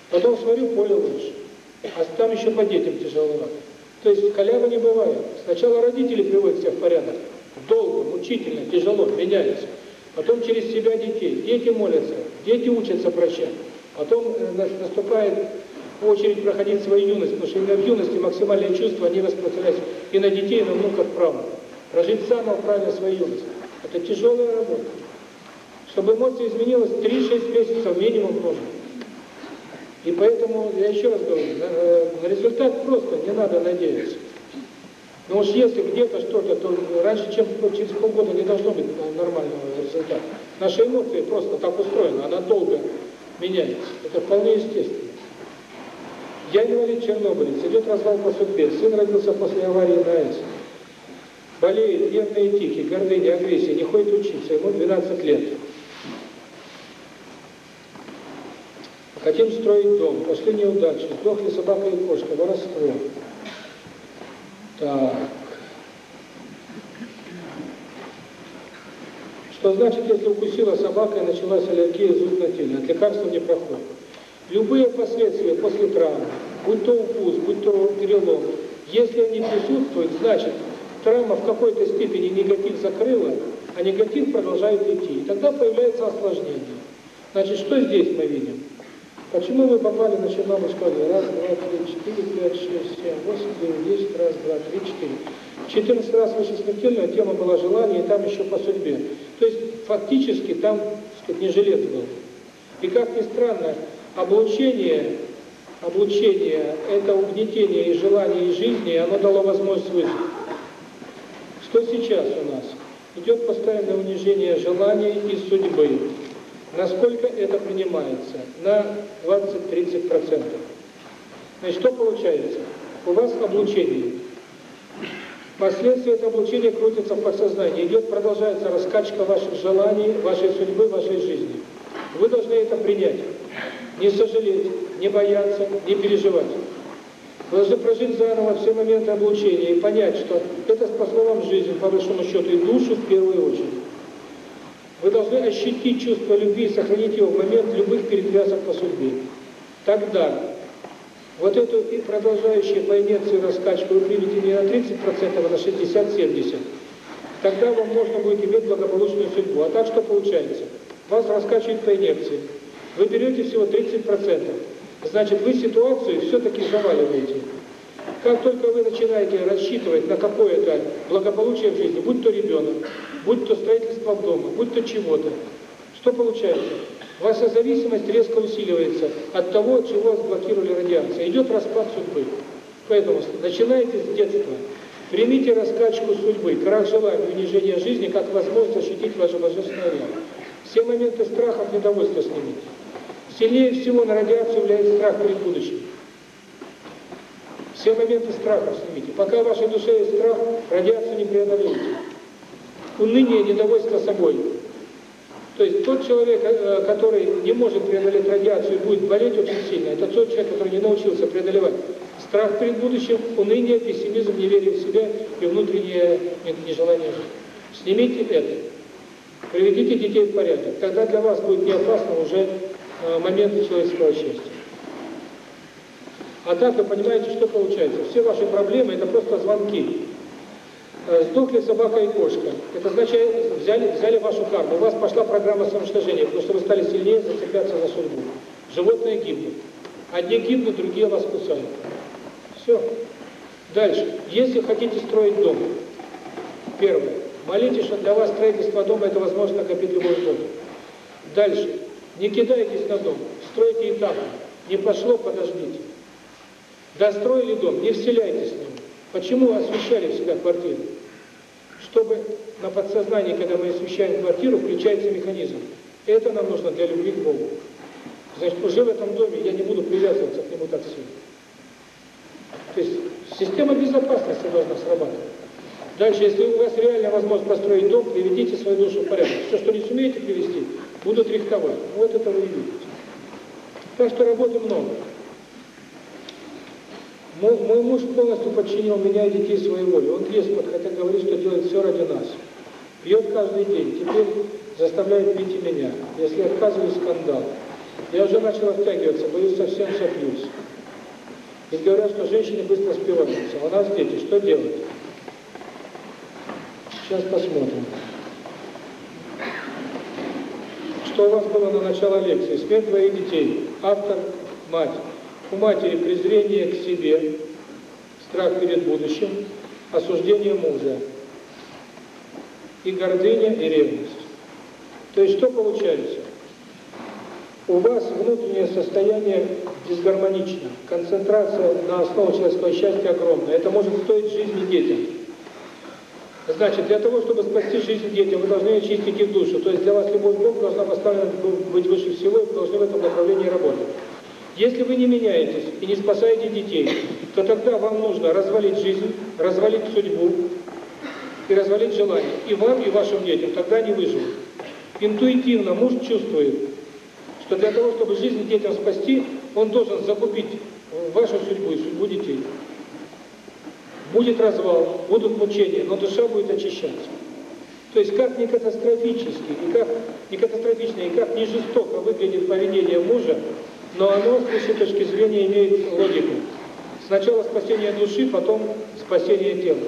Потом смотрю, поле лучше. А там еще по детям тяжеловато. То есть халява не бывает. Сначала родители приводят себя в порядок. Долго, мучительно, тяжело, меняются. Потом через себя детей. Дети молятся, дети учатся прощать. Потом э, наступает очередь проходить свою юность, потому что именно в юности максимальные чувства, они распространяются и на детей, и на внуков правнуков. Прожить заново правильно свою юность. Это тяжелая работа. Чтобы эмоция изменилась, 3-6 месяцев минимум нужно. И поэтому, я еще раз говорю, э, результат просто не надо надеяться. Но уж если где-то что-то, то раньше, чем через полгода не должно быть нормального результата. Наша эмоция просто так устроена, она долго меняется. Это вполне естественно. Я инвалид Чернобылец, идет развал по судьбе. Сын родился после аварии на АЭС. Болеет, нервные тики, гордыня, агрессия, не ходит учиться, ему 12 лет. Хотим строить дом, пошли неудачи, сдохли собака и кошка, воровство. Так. Что значит, если укусила собака и началась аллергия зуб на теле? От лекарства не проходит. Любые последствия после травмы, будь то укус, будь то перелом, если они присутствуют, значит, травма в какой-то степени негатив закрыла, а негатив продолжает идти. И тогда появляется осложнение. Значит, что здесь мы видим? Почему вы попали на Чернобыльскую аварию? Раз, два, три, четыре, пять, шесть, семь, восемь, девять, десять, раз, два, три, четыре. Четырнадцать раз выше смертельная тема была желание, и там еще по судьбе. То есть, фактически, там, так сказать, не жилец был. И как ни странно, облучение, облучение, это угнетение и желание, и жизни, оно дало возможность выжить. Что сейчас у нас? Идет постоянное унижение желаний и судьбы. Насколько это принимается? На 20-30%. Значит, что получается? У вас облучение. Последствия этого облучения крутятся в подсознании. Идет, продолжается раскачка ваших желаний, вашей судьбы, вашей жизни. Вы должны это принять. Не сожалеть, не бояться, не переживать. Вы должны прожить заново все моменты облучения и понять, что это спасло вам жизнь, по большому счету, и душу в первую очередь. Вы должны ощутить чувство любви и сохранить его в момент любых перетрясок по судьбе. Тогда вот эту и продолжающую по инерции раскачку вы примете не на 30%, а на 60-70%. Тогда вам можно будет иметь благополучную судьбу. А так что получается? Вас раскачивает по инерции. Вы берете всего 30%. Значит, вы ситуацию все-таки заваливаете. Как только вы начинаете рассчитывать на какое-то благополучие в жизни, будь то ребенок, будь то строительство дома, будь то чего-то, что получается? Ваша зависимость резко усиливается от того, от чего вас блокировали радиация. Идет распад судьбы. Поэтому начинайте с детства. Примите раскачку судьбы, крах желания, унижение жизни, как возможность защитить ваше божественное я. Все моменты страхов, недовольства снимите. Сильнее всего на радиацию влияет страх перед будущим. Все моменты страха снимите. Пока в вашей душе есть страх, радиацию не преодолеете. Уныние, недовольство собой. То есть тот человек, э, который не может преодолеть радиацию и будет болеть очень сильно, это тот человек, который не научился преодолевать страх перед будущим, уныние, пессимизм, неверие в себя и внутреннее нежелание жить. Снимите это. Приведите детей в порядок. Тогда для вас будет не опасно уже э, момент человеческого счастья. А так вы понимаете, что получается. Все ваши проблемы – это просто звонки. Э, сдохли собака и кошка. Это значит, взяли, взяли вашу карму. У вас пошла программа самоуничтожения, потому что вы стали сильнее зацепляться за судьбу. Животные гибнут. Одни гибнут, другие вас кусают. Все. Дальше. Если хотите строить дом, первое. Молитесь, что для вас строительство дома – это возможность накопить любой год. Дальше. Не кидайтесь на дом. Стройте этапы. Не пошло – подождите. Достроили дом, не вселяйтесь в него. Почему освещали всегда квартиру? Чтобы на подсознании, когда мы освещаем квартиру, включается механизм. Это нам нужно для любви к Богу. Значит, уже в этом доме я не буду привязываться к нему так сильно. То есть система безопасности должна срабатывать. Дальше, если у вас реально возможность построить дом, приведите свою душу в порядок. Все, что не сумеете привести, будут рихтовать. Вот это вы и видите. Так что работы много. Мой, мой муж полностью подчинил меня и детей своей воле. Он деспот, хотя говорит, что делает все ради нас. Пьет каждый день. Теперь заставляет пить и меня. Если отказываюсь, скандал. Я уже начал оттягиваться, боюсь, совсем сопьюсь. И говорят, что женщины быстро спиваются. У нас дети, что делать? Сейчас посмотрим. Что у вас было на начало лекции? Смерть двоих детей. Автор – мать. У матери презрение к себе, страх перед будущим, осуждение мужа. И гордыня, и ревность. То есть что получается? У вас внутреннее состояние дисгармонично. Концентрация на основу человеческого счастья огромная. Это может стоить жизни детям. Значит, для того, чтобы спасти жизнь детям, вы должны очистить их душу. То есть для вас любовь к Богу должна поставлена быть выше всего, и вы должны в этом направлении работать. Если вы не меняетесь и не спасаете детей, то тогда вам нужно развалить жизнь, развалить судьбу и развалить желание. И вам, и вашим детям. Тогда они выживут. Интуитивно муж чувствует, что для того, чтобы жизнь детям спасти, он должен закупить вашу судьбу и судьбу детей. Будет развал, будут мучения, но душа будет очищаться. То есть как не катастрофически, и как не катастрофично, и как не жестоко выглядит поведение мужа, но оно с высшей точки зрения имеет логику. Сначала спасение души, потом спасение тела.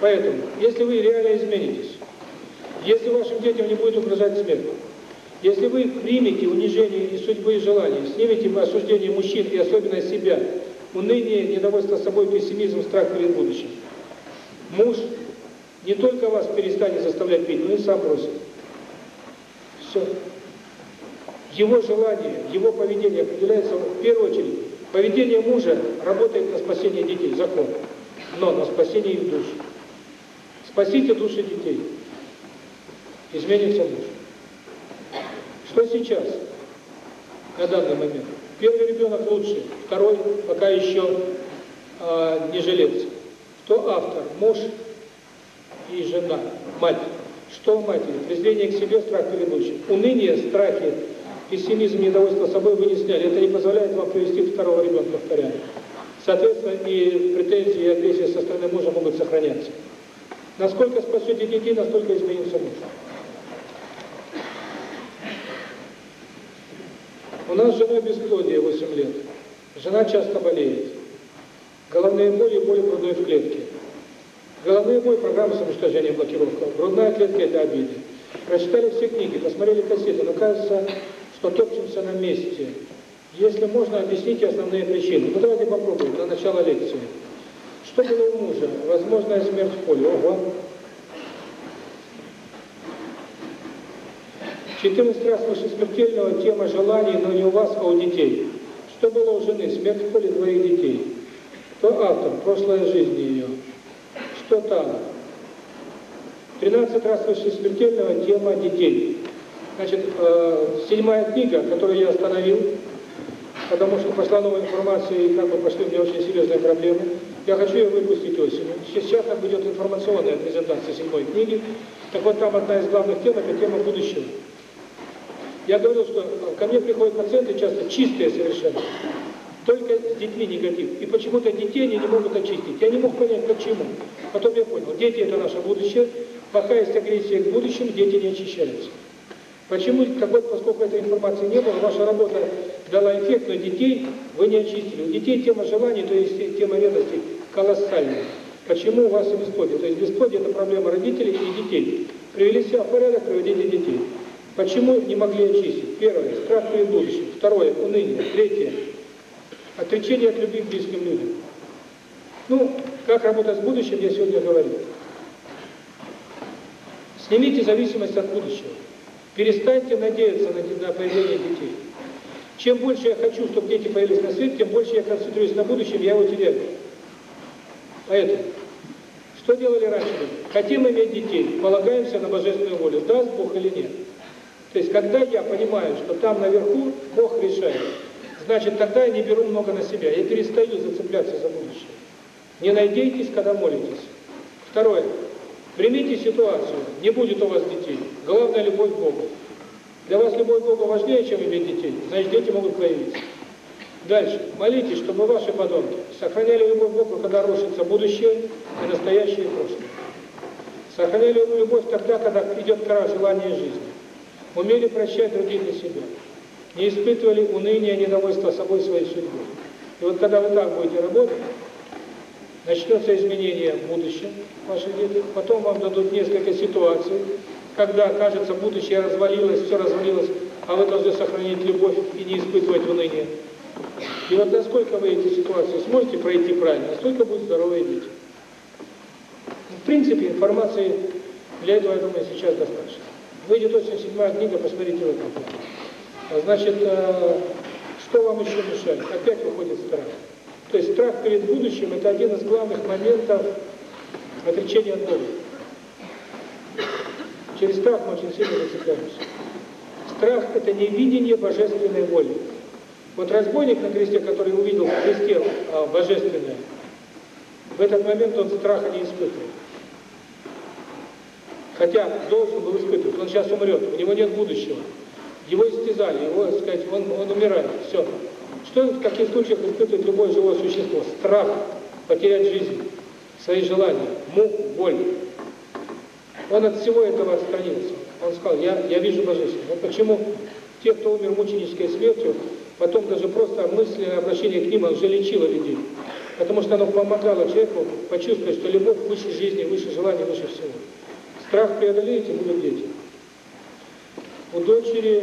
Поэтому, если вы реально изменитесь, если вашим детям не будет угрожать смерть, если вы примете унижение и судьбы и желания, снимете осуждение мужчин и особенно себя, уныние, недовольство собой, пессимизм, страх перед будущим, муж не только вас перестанет заставлять пить, но и сам бросит. Все. Его желание, его поведение определяется в первую очередь. Поведение мужа работает на спасение детей, закон, но на спасение их душ. Спасите души детей. Изменится муж. Что сейчас, на данный момент? Первый ребенок лучше, второй пока еще э, не жилец. Кто автор? Муж и жена, мать. Что в матери? Презрение к себе, страх перед будущим. Уныние, страхи, пессимизм, недовольство собой вы не сняли. Это не позволяет вам привести второго ребенка в порядок. Соответственно, и претензии, и агрессия со стороны мужа могут сохраняться. Насколько спасете детей, настолько изменится муж. У нас с женой бесплодие 8 лет. Жена часто болеет. Головные боли боли грудной в клетке. Головные боли – программа самоуничтожения, блокировка. Грудная клетка – это обиды. Прочитали все книги, посмотрели кассеты, но кажется, что топчемся на месте. Если можно, объясните основные причины. Ну, давайте попробуем на начало лекции. Что было у мужа? Возможная смерть в поле. Ого. 14 раз выше смертельного тема желаний, но не у вас, а у детей. Что было у жены? Смерть в поле двоих детей. Кто автор? Прошлая жизнь ее. Что там? 13 раз выше смертельного тема детей. Значит, э, седьмая книга, которую я остановил, потому что пошла новая информация, и как бы пошли у меня очень серьезные проблемы. Я хочу ее выпустить осенью. Сейчас там идет информационная презентация седьмой книги. Так вот, там одна из главных тем – это тема будущего. Я говорил, что ко мне приходят пациенты часто чистые совершенно, только с детьми негатив. И почему-то детей они не могут очистить. Я не мог понять, почему. Потом я понял, дети – это наше будущее, пока есть агрессия к будущему, дети не очищаются. Почему? Так вот, поскольку этой информации не было, ваша работа дала эффект, но детей вы не очистили. У детей тема желаний, то есть тема ревности колоссальная. Почему у вас и бесплодие? То есть бесплодие – это проблема родителей и детей. Привели себя в порядок, приводите детей. Почему не могли очистить? Первое – страх перед будущим. Второе – уныние. Третье – отречение от любви к близким людям. Ну, как работать с будущим, я сегодня говорю. Снимите зависимость от будущего. Перестаньте надеяться на, на появление детей. Чем больше я хочу, чтобы дети появились на свет, тем больше я концентрируюсь на будущем, я его теряю. Поэтому, что делали раньше? Хотим иметь детей, полагаемся на божественную волю, даст Бог или нет. То есть, когда я понимаю, что там наверху Бог решает, значит, тогда я не беру много на себя, я перестаю зацепляться за будущее. Не надейтесь, когда молитесь. Второе. Примите ситуацию, не будет у вас детей. Главное – любовь к Богу. Для вас любовь к Богу важнее, чем иметь детей, значит, дети могут появиться. Дальше. Молитесь, чтобы ваши подонки сохраняли любовь к Богу, когда рушится будущее и настоящее и прошлое. Сохраняли любовь тогда, когда идет кора желания жизни. Умели прощать других и себя. Не испытывали уныния, недовольства собой, своей судьбой. И вот когда вы так будете работать, начнется изменение в будущем ваших детей, потом вам дадут несколько ситуаций, когда, кажется, будущее развалилось, все развалилось, а вы должны сохранить любовь и не испытывать уныния. И вот насколько вы эти ситуации сможете пройти правильно, настолько будут здоровые дети. В принципе, информации для этого, я думаю, сейчас достаточно. Выйдет очень седьмая книга, посмотрите в этом плане. Значит, э, что вам еще мешает? Опять выходит страх. То есть страх перед будущим – это один из главных моментов отречения от Бога. Через страх мы очень сильно зацепляемся. Страх – это невидение божественной воли. Вот разбойник на кресте, который увидел в кресте а, божественное, в этот момент он страха не испытывает. Хотя должен был испытывать, он сейчас умрет, у него нет будущего. Его истязали, его, так сказать, он, он умирает, все. Что в каких случаях испытывает любое живое существо? Страх потерять жизнь, свои желания, муку, боль. Он от всего этого отстранился. Он сказал, я, я вижу Божественное. Вот почему те, кто умер мученической смертью, потом даже просто мысли обращение к ним, уже лечило людей. Потому что оно помогало человеку почувствовать, что любовь выше жизни, выше желания, выше всего. Страх преодолеете, будут дети. У дочери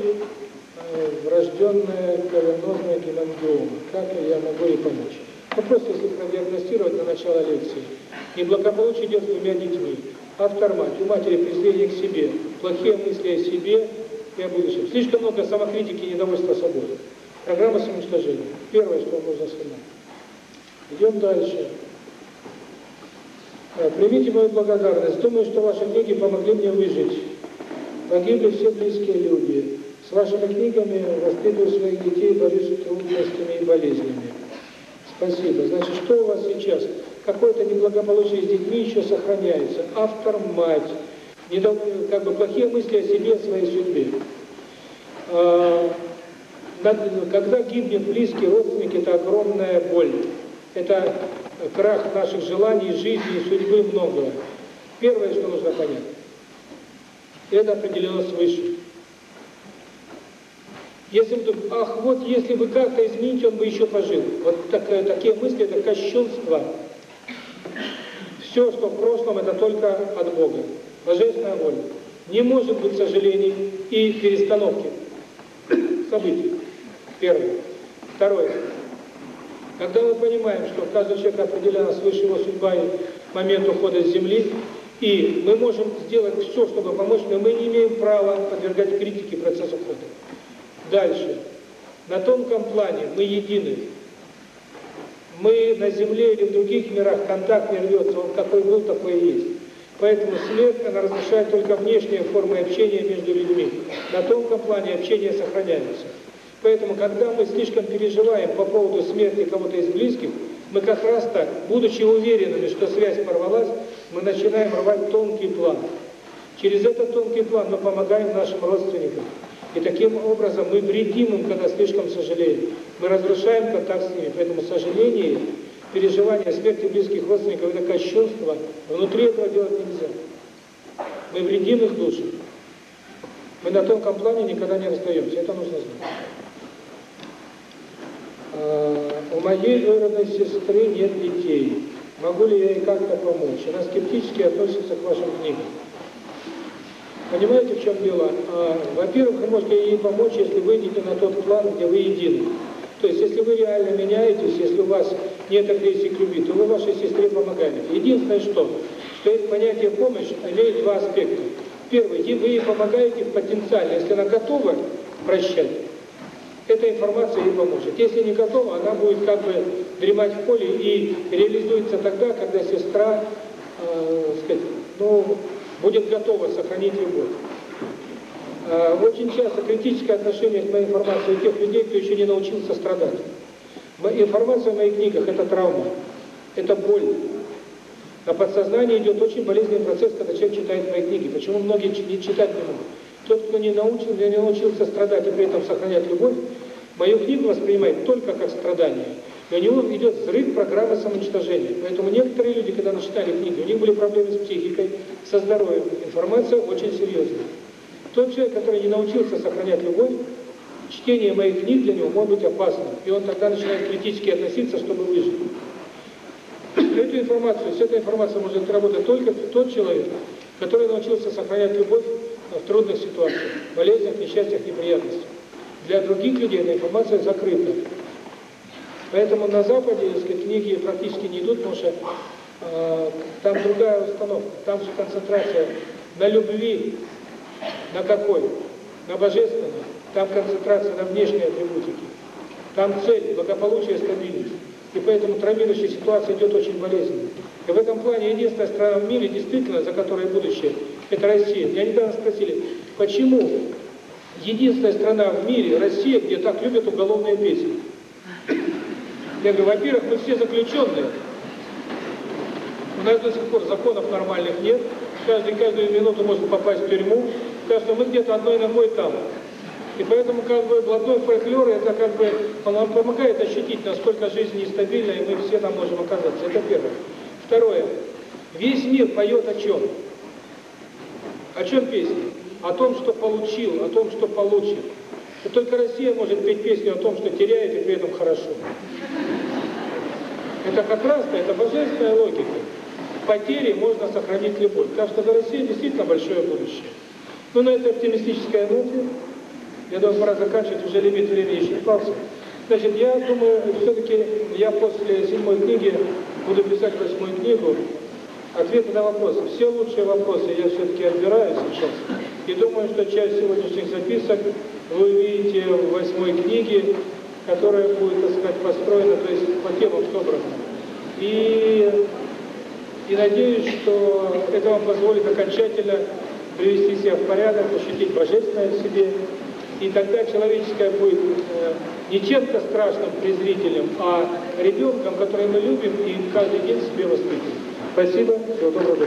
э, врожденная коронозная гемангиома. Как я могу ей помочь? Ну, просто если продиагностировать на начало лекции. Неблагополучие идет с двумя детьми. Автор мать. У матери презрение к себе, плохие мысли о себе и о будущем. Слишком много самокритики и недовольства собой. Программа самоуничтожения. Первое, что нужно сказать. Идем дальше. Э, примите мою благодарность. Думаю, что ваши книги помогли мне выжить. Погибли все близкие люди. С вашими книгами воспитываю своих детей, борюсь с трудностями и болезнями. Спасибо. Значит, что у вас сейчас? Какое-то неблагополучие с детьми еще сохраняется. Автор – мать. Недо... Как бы плохие мысли о себе, о своей судьбе. А, когда гибнет близкий родственник, это огромная боль. Это крах наших желаний, жизни и судьбы много. Первое, что нужно понять, это определено свыше. Если бы, ах, вот если бы как-то изменить, он бы еще пожил. Вот так, такие мысли, это кощунство. Все, что в прошлом, это только от Бога. Божественная воля. Не может быть сожалений и перестановки событий. Первое. Второе. Когда мы понимаем, что каждый человек определена свыше его судьба и момент ухода с Земли, и мы можем сделать все, чтобы помочь, но мы не имеем права подвергать критике процесс ухода. Дальше. На тонком плане мы едины. Мы на Земле или в других мирах контакт не рвется, он какой был, такой и есть. Поэтому смерть, она разрушает только внешние формы общения между людьми. На тонком плане общение сохраняется. Поэтому, когда мы слишком переживаем по поводу смерти кого-то из близких, мы как раз так, будучи уверенными, что связь порвалась, мы начинаем рвать тонкий план. Через этот тонкий план мы помогаем нашим родственникам. И таким образом мы вредим им, когда слишком сожалеем. Мы разрушаем контакт с ними. Поэтому сожаление, переживание смерти близких родственников – это кощунство. Внутри этого делать нельзя. Мы вредим их душам. Мы на тонком плане никогда не расстаемся. Это нужно знать. А, у моей двоюродной сестры нет детей. Могу ли я ей как-то помочь? Она скептически относится к вашим книгам. Понимаете, в чем дело? А, Во-первых, вы можете ей помочь, если выйдете на тот план, где вы едины. То есть, если вы реально меняетесь, если у вас нет агрессии к любви, то вы вашей сестре помогаете. Единственное, что, что это понятие помощь имеет два аспекта. Первый, вы ей помогаете потенциально, если она готова прощать, эта информация ей поможет. Если не готова, она будет как бы дремать в поле и реализуется тогда, когда сестра, э, сказать, ну, будет готова сохранить любовь. Э, очень часто критическое отношение к моей информации у тех людей, кто еще не научился страдать. Информация в моих книгах – это травма, это боль. На подсознании идет очень болезненный процесс, когда человек читает мои книги. Почему многие не читать не могут? Тот, кто не научился, не научился страдать и при этом сохранять любовь, мою книгу воспринимает только как страдание. И у него идет взрыв программы самоуничтожения. Поэтому некоторые люди, когда начитали книги, у них были проблемы с психикой, со здоровьем. Информация очень серьезная. Тот человек, который не научился сохранять любовь, чтение моих книг для него может быть опасным. И он тогда начинает критически относиться, чтобы выжить. Эту информацию, с этой информацией может работать только тот человек, который научился сохранять любовь в трудных ситуациях, болезнях, несчастьях, неприятностях. Для других людей эта информация закрыта. Поэтому на Западе, если книги практически не идут, потому что э, там другая установка, там же концентрация на любви, на какой? На божественной. Там концентрация на внешней атрибутике. Там цель, благополучие, стабильность. И поэтому травмирующая ситуация идет очень болезненно. И в этом плане единственная страна в мире, действительно, за которой будущее, это Россия. Меня недавно спросили, почему единственная страна в мире, Россия, где так любят уголовные песни. Я говорю, во-первых, мы все заключенные. У нас до сих пор законов нормальных нет. Каждый каждую минуту может попасть в тюрьму. Так что мы где-то одной ногой там. И поэтому как бы блатной фольклор, это как бы, он нам помогает ощутить, насколько жизнь нестабильна, и мы все там можем оказаться. Это первое. Второе. Весь мир поет о чем? О чем песня? О том, что получил, о том, что получит. И только Россия может петь песню о том, что теряет, и при этом хорошо. Это как раз-то, это божественная логика. Потери можно сохранить любовь. Так что для России действительно большое будущее. Но на этой оптимистической ноте, я думаю, пора заканчивать, уже лимит времени исчерпался. Значит, я думаю, все-таки я после седьмой книги буду писать восьмую книгу, ответы на вопросы. Все лучшие вопросы я все-таки отбираю сейчас. И думаю, что часть сегодняшних записок вы увидите в восьмой книге, которая будет, так сказать, построена, то есть по темам собрана. И, и надеюсь, что это вам позволит окончательно привести себя в порядок, ощутить божественное в себе, и тогда человеческое будет э, не чем-то страшным презрителем, а ребенком, который мы любим и каждый день себе воспитываем. Спасибо, всего доброго.